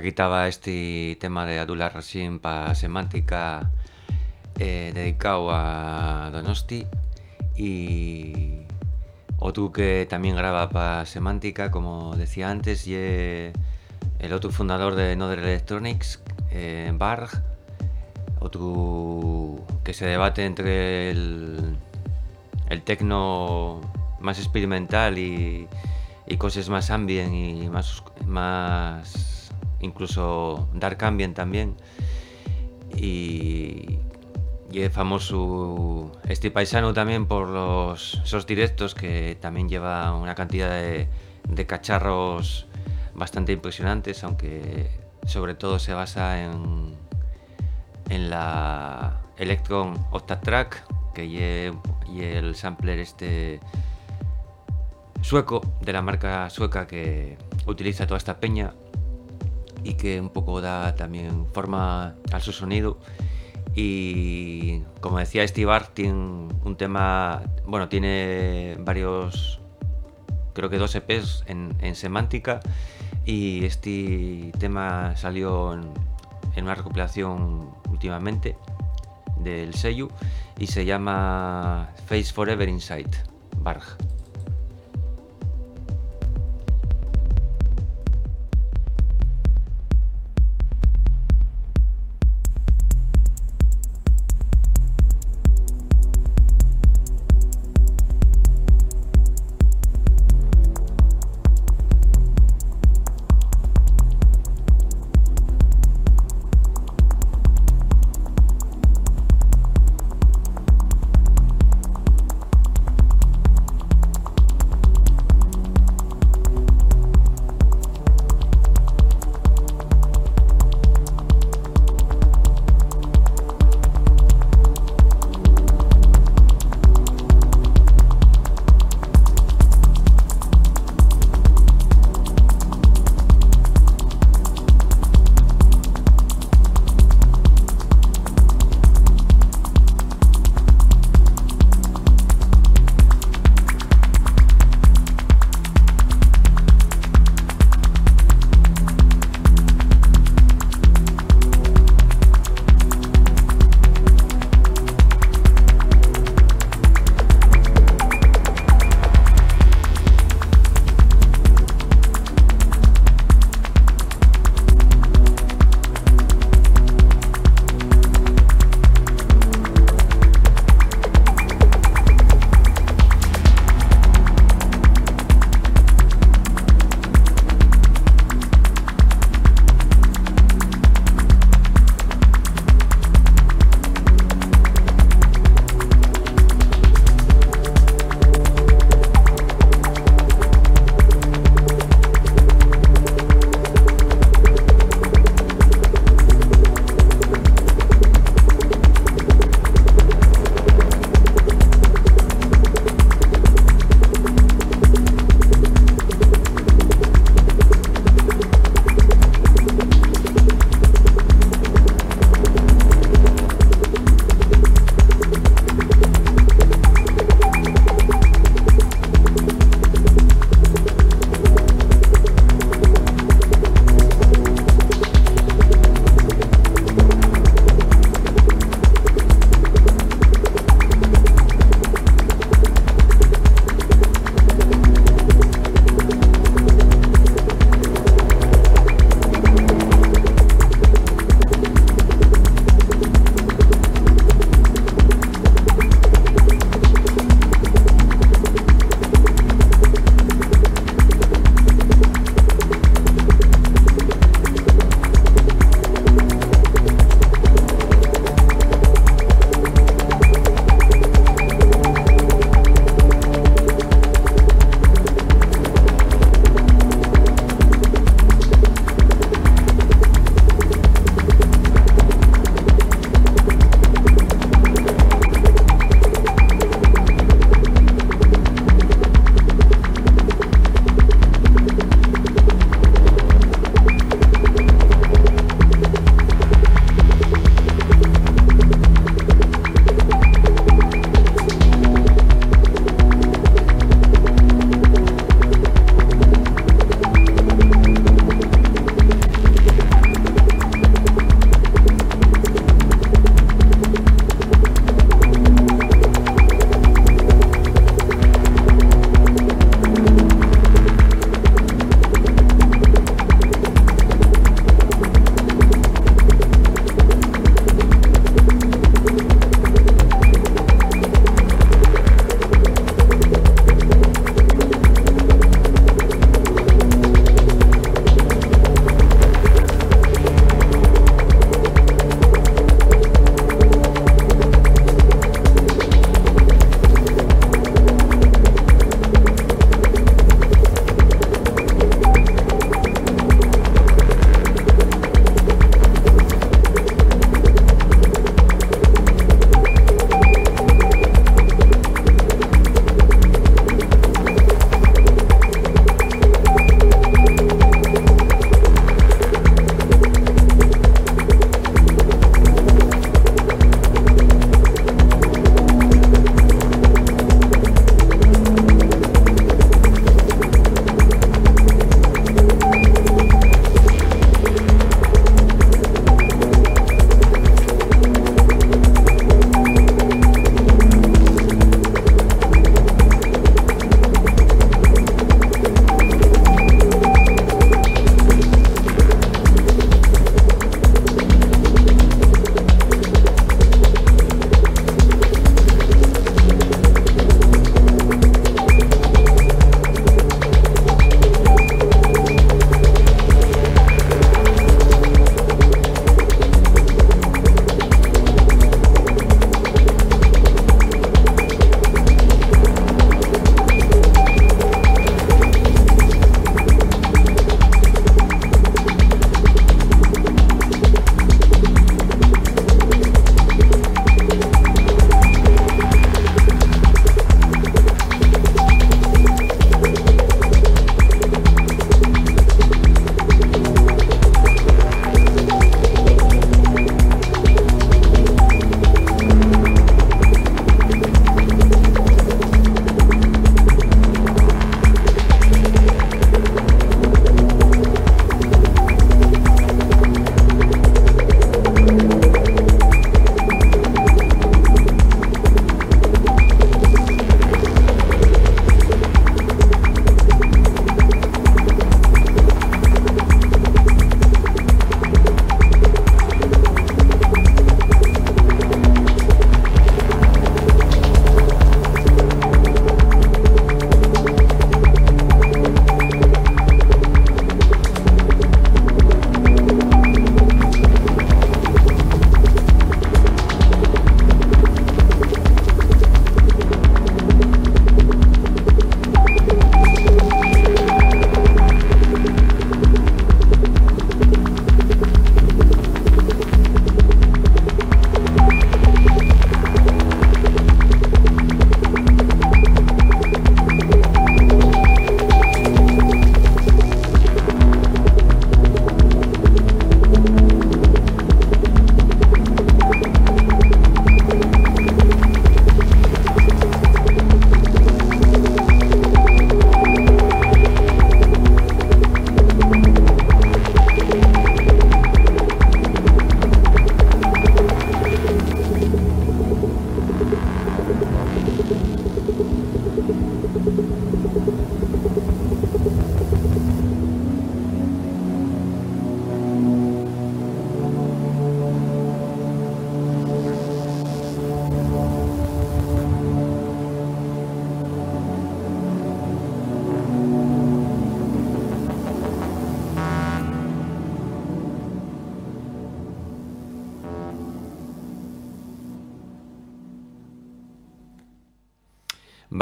Aquí estaba este tema de Abdullah Rashim para Semántica eh, dedicado a Donosti y otro que también graba para Semántica, como decía antes, y el otro fundador de Nother Electronics, eh, Barg, otro que se debate entre el, el tecno más experimental y, y cosas más ambient y más, más incluso dark ambient también. Y, y es famoso este paisano también por los, esos directos que también lleva una cantidad de, cacharros bastante impresionantes, aunque sobre todo se basa en, en la Electron Octatrack, que y el sampler este sueco, de la marca sueca que utiliza toda esta peña y que un poco da también forma a su sonido. Y como decía Steve tiene un tema, bueno, tiene varios, creo que dos EPs en, en semántica y este tema salió en, en una recopilación últimamente del sello y se llama Face Forever Inside, Barg.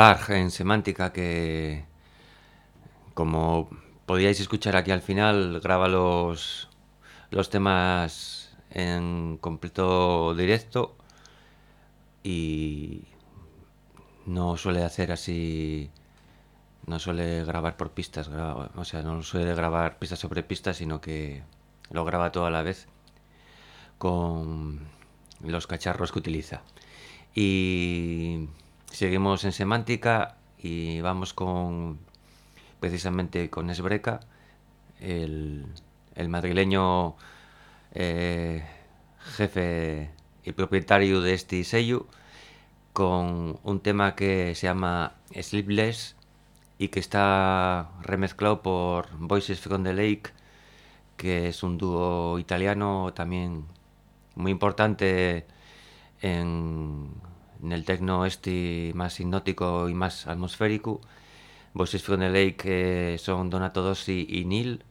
En semántica que, como podíais escuchar aquí al final, graba los, los temas en completo directo y no suele hacer así no suele grabar por pistas o sea no suele grabar pistas sobre pistas sino que lo graba toda la vez con los cacharros que utiliza. Y seguimos en semántica y vamos con precisamente con Esbreca el, el madrileño eh, jefe y propietario de este sello con un tema que se llama Sleepless y que está remezclado por Voices from the Lake, que es un dúo italiano también muy importante en, en el techno este más hipnótico y más atmosférico. Voices from the Lake eh, son Donato Dossi y Neil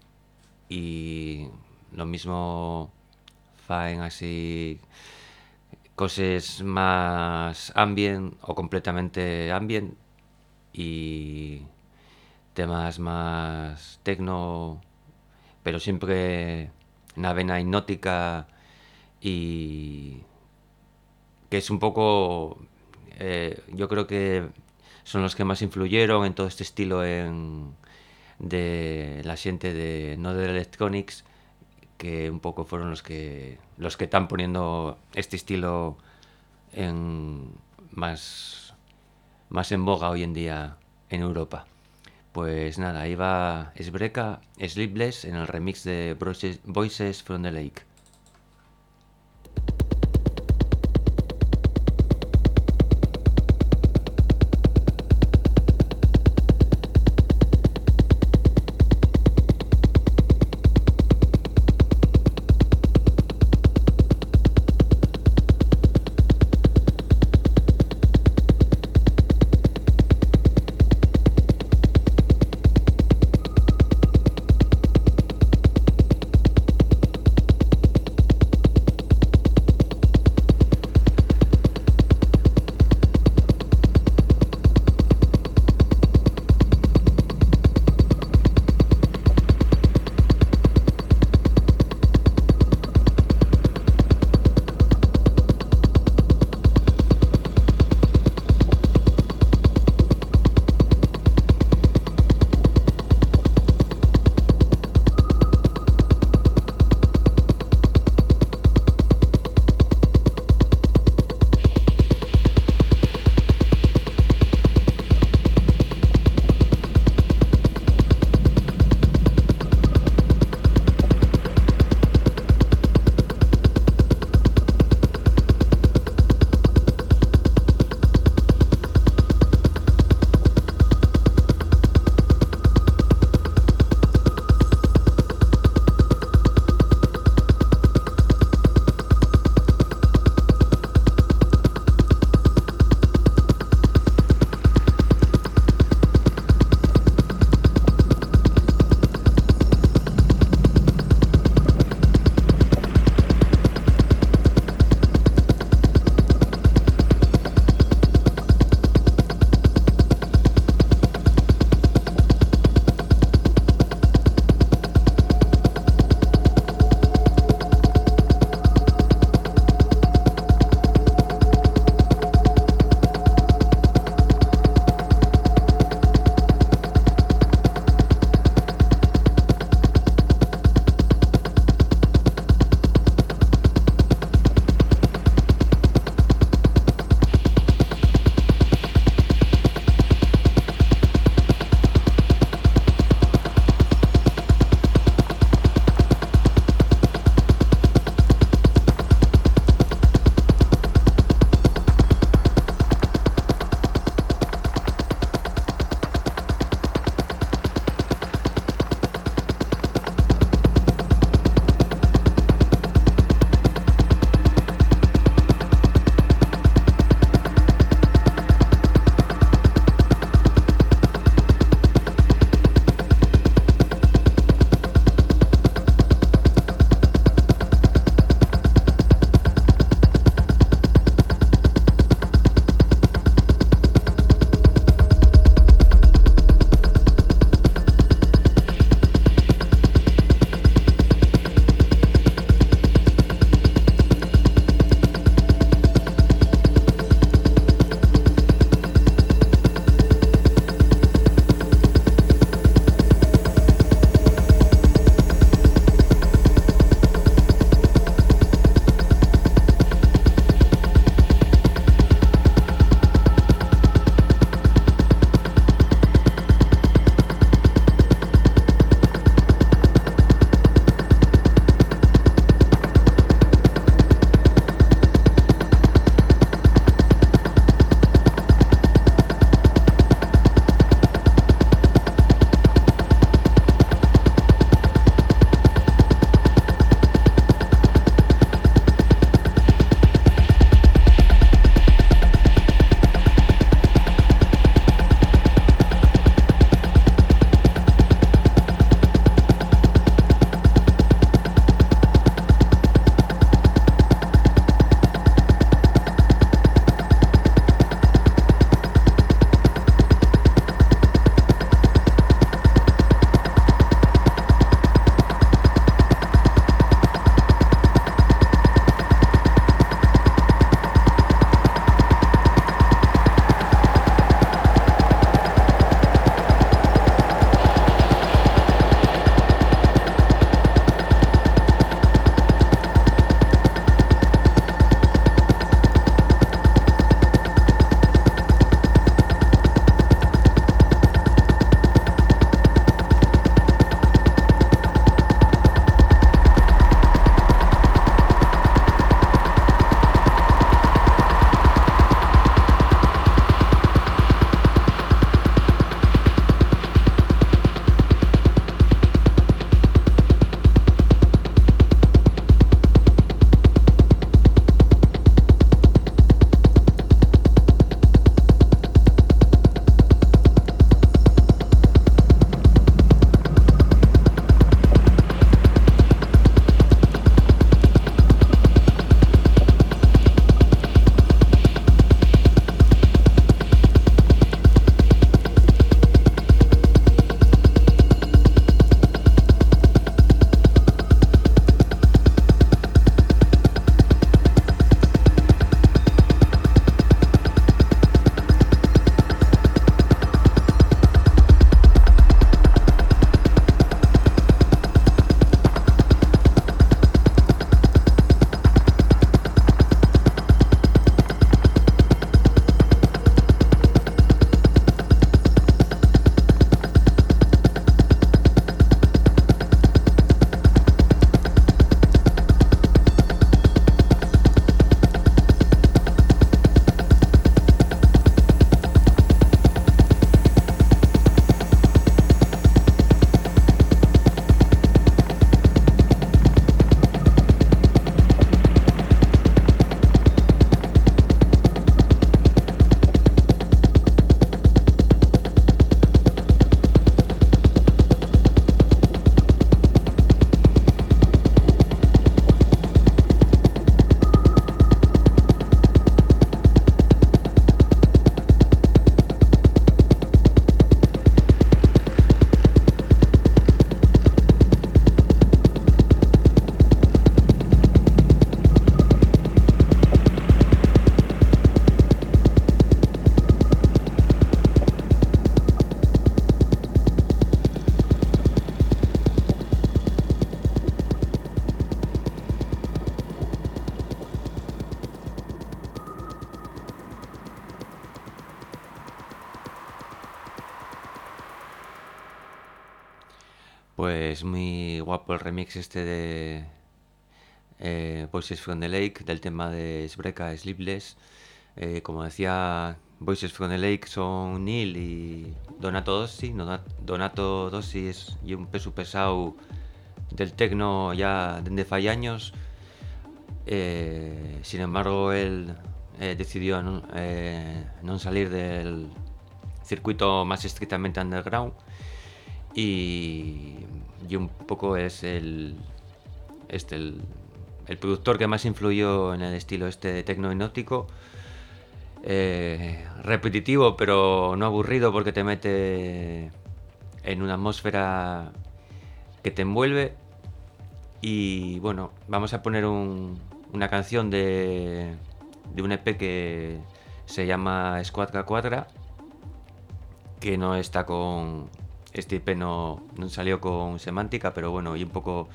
y lo mismo faen así cosas más ambient o completamente ambient y temas más tecno pero siempre una vena hipnótica y que es un poco eh, yo creo que son los que más influyeron en todo este estilo en, de la gente de no de Electronics que un poco fueron los que los que están poniendo este estilo en más más en boga hoy en día en Europa. Pues nada, ahí va Esbreca Sleepless en el remix de Voices from the Lake. El remix este de eh, Voices from the Lake del tema de Sbreka Sleepless. Eh, como decía, Voices from the Lake son Neil y Donato Dossi. Donato Dossi es un peso pesado del tecno ya desde fai años. Eh, sin embargo, él decidió no, non salir del circuito más estrictamente underground y, y poco es el, este, el, productor que más influyó en el estilo este de tecno hipnótico. Eh, repetitivo pero no aburrido porque te mete en una atmósfera que te envuelve y bueno, vamos a poner un, una canción de, de un EP que se llama Squadra Cuadra que no está con Estirpe no, no salió con semántica, pero bueno, y un poco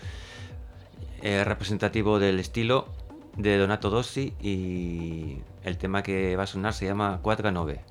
eh, representativo del estilo de Donato Dossi y el tema que va a sonar se llama Quadra Nove.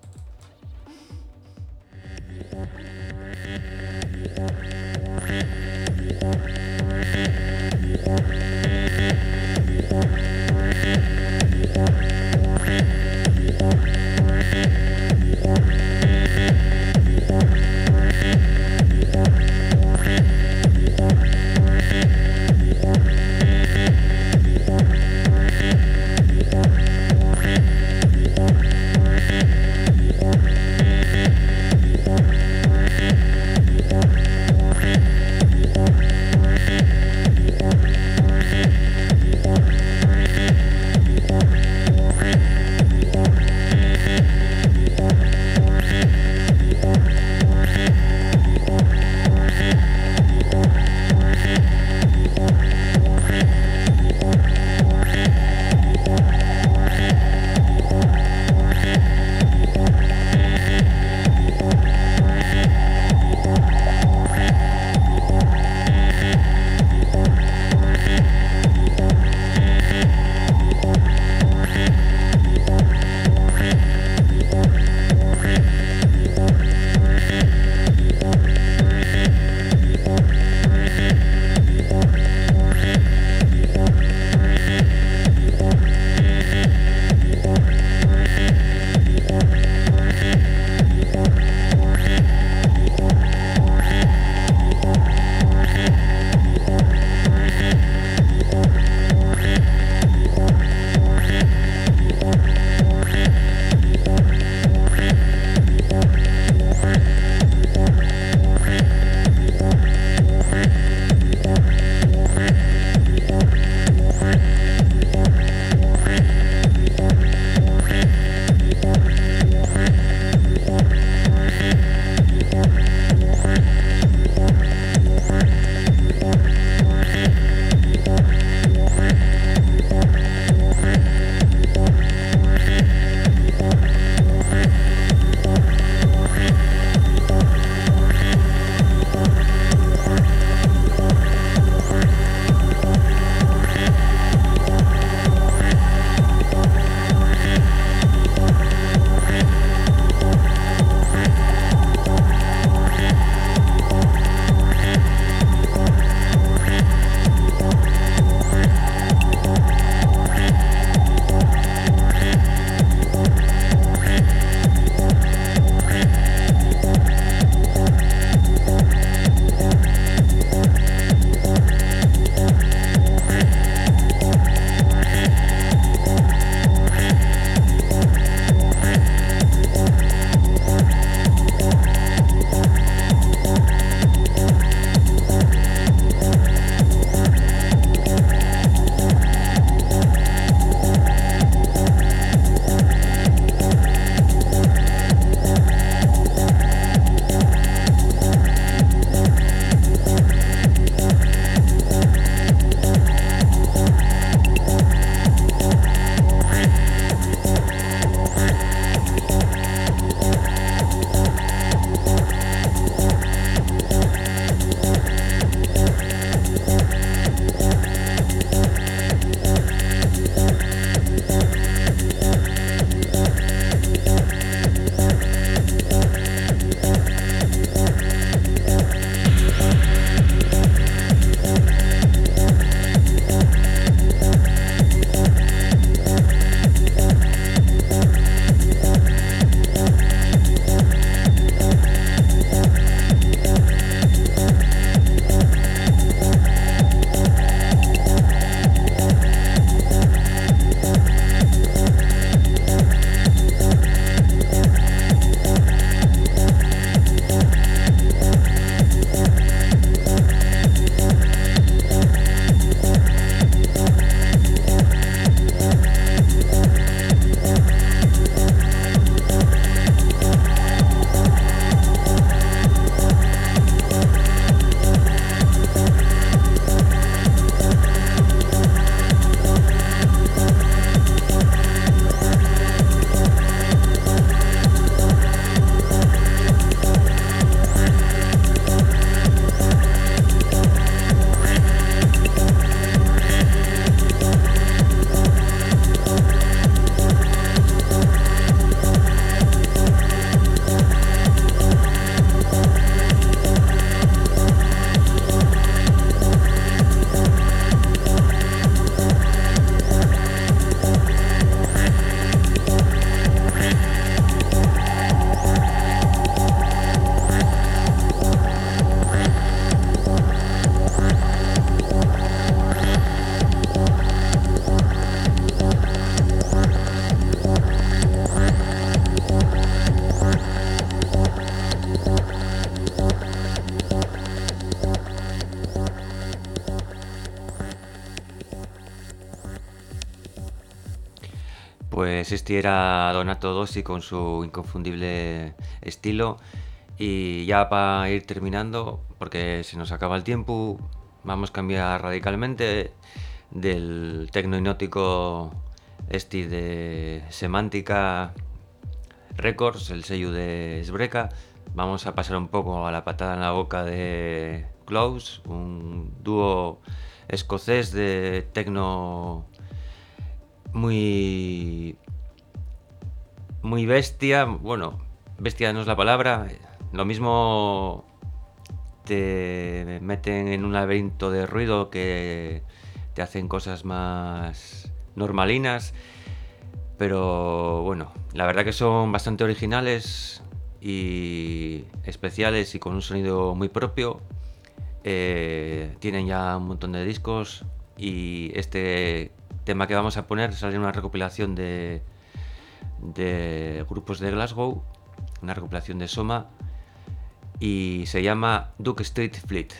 Este era Donato Dossi con su inconfundible estilo. Y ya para ir terminando, porque se nos acaba el tiempo, vamos a cambiar radicalmente del tecno hipnótico este de Semántica Records, el sello de Sbreca. Vamos a pasar un poco a la patada en la boca de Close, un dúo escocés de tecno muy muy bestia, bueno, bestia no es la palabra, lo mismo te meten en un laberinto de ruido que te hacen cosas más normalinas, pero bueno, la verdad que son bastante originales y especiales y con un sonido muy propio. Eh, tienen ya un montón de discos y este tema que vamos a poner sale en una recopilación de, de grupos de Glasgow, una recopilación de Soma y se llama Duke Street Fleet.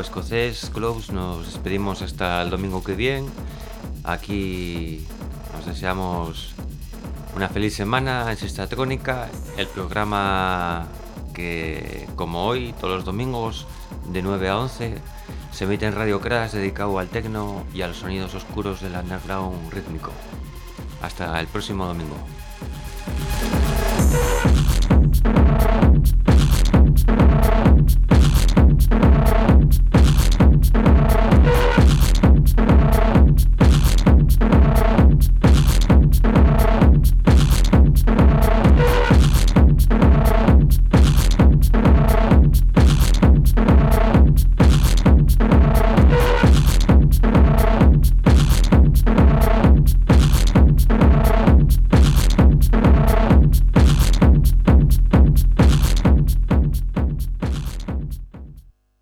Escocés, Close, nos despedimos hasta el domingo que viene. Aquí nos deseamos una feliz semana en Sexta Trónica, el programa que, como hoy, todos los domingos, de 9 a 11, se emite en Radio Crash dedicado al tecno y a los sonidos oscuros del underground rítmico. Hasta el próximo domingo.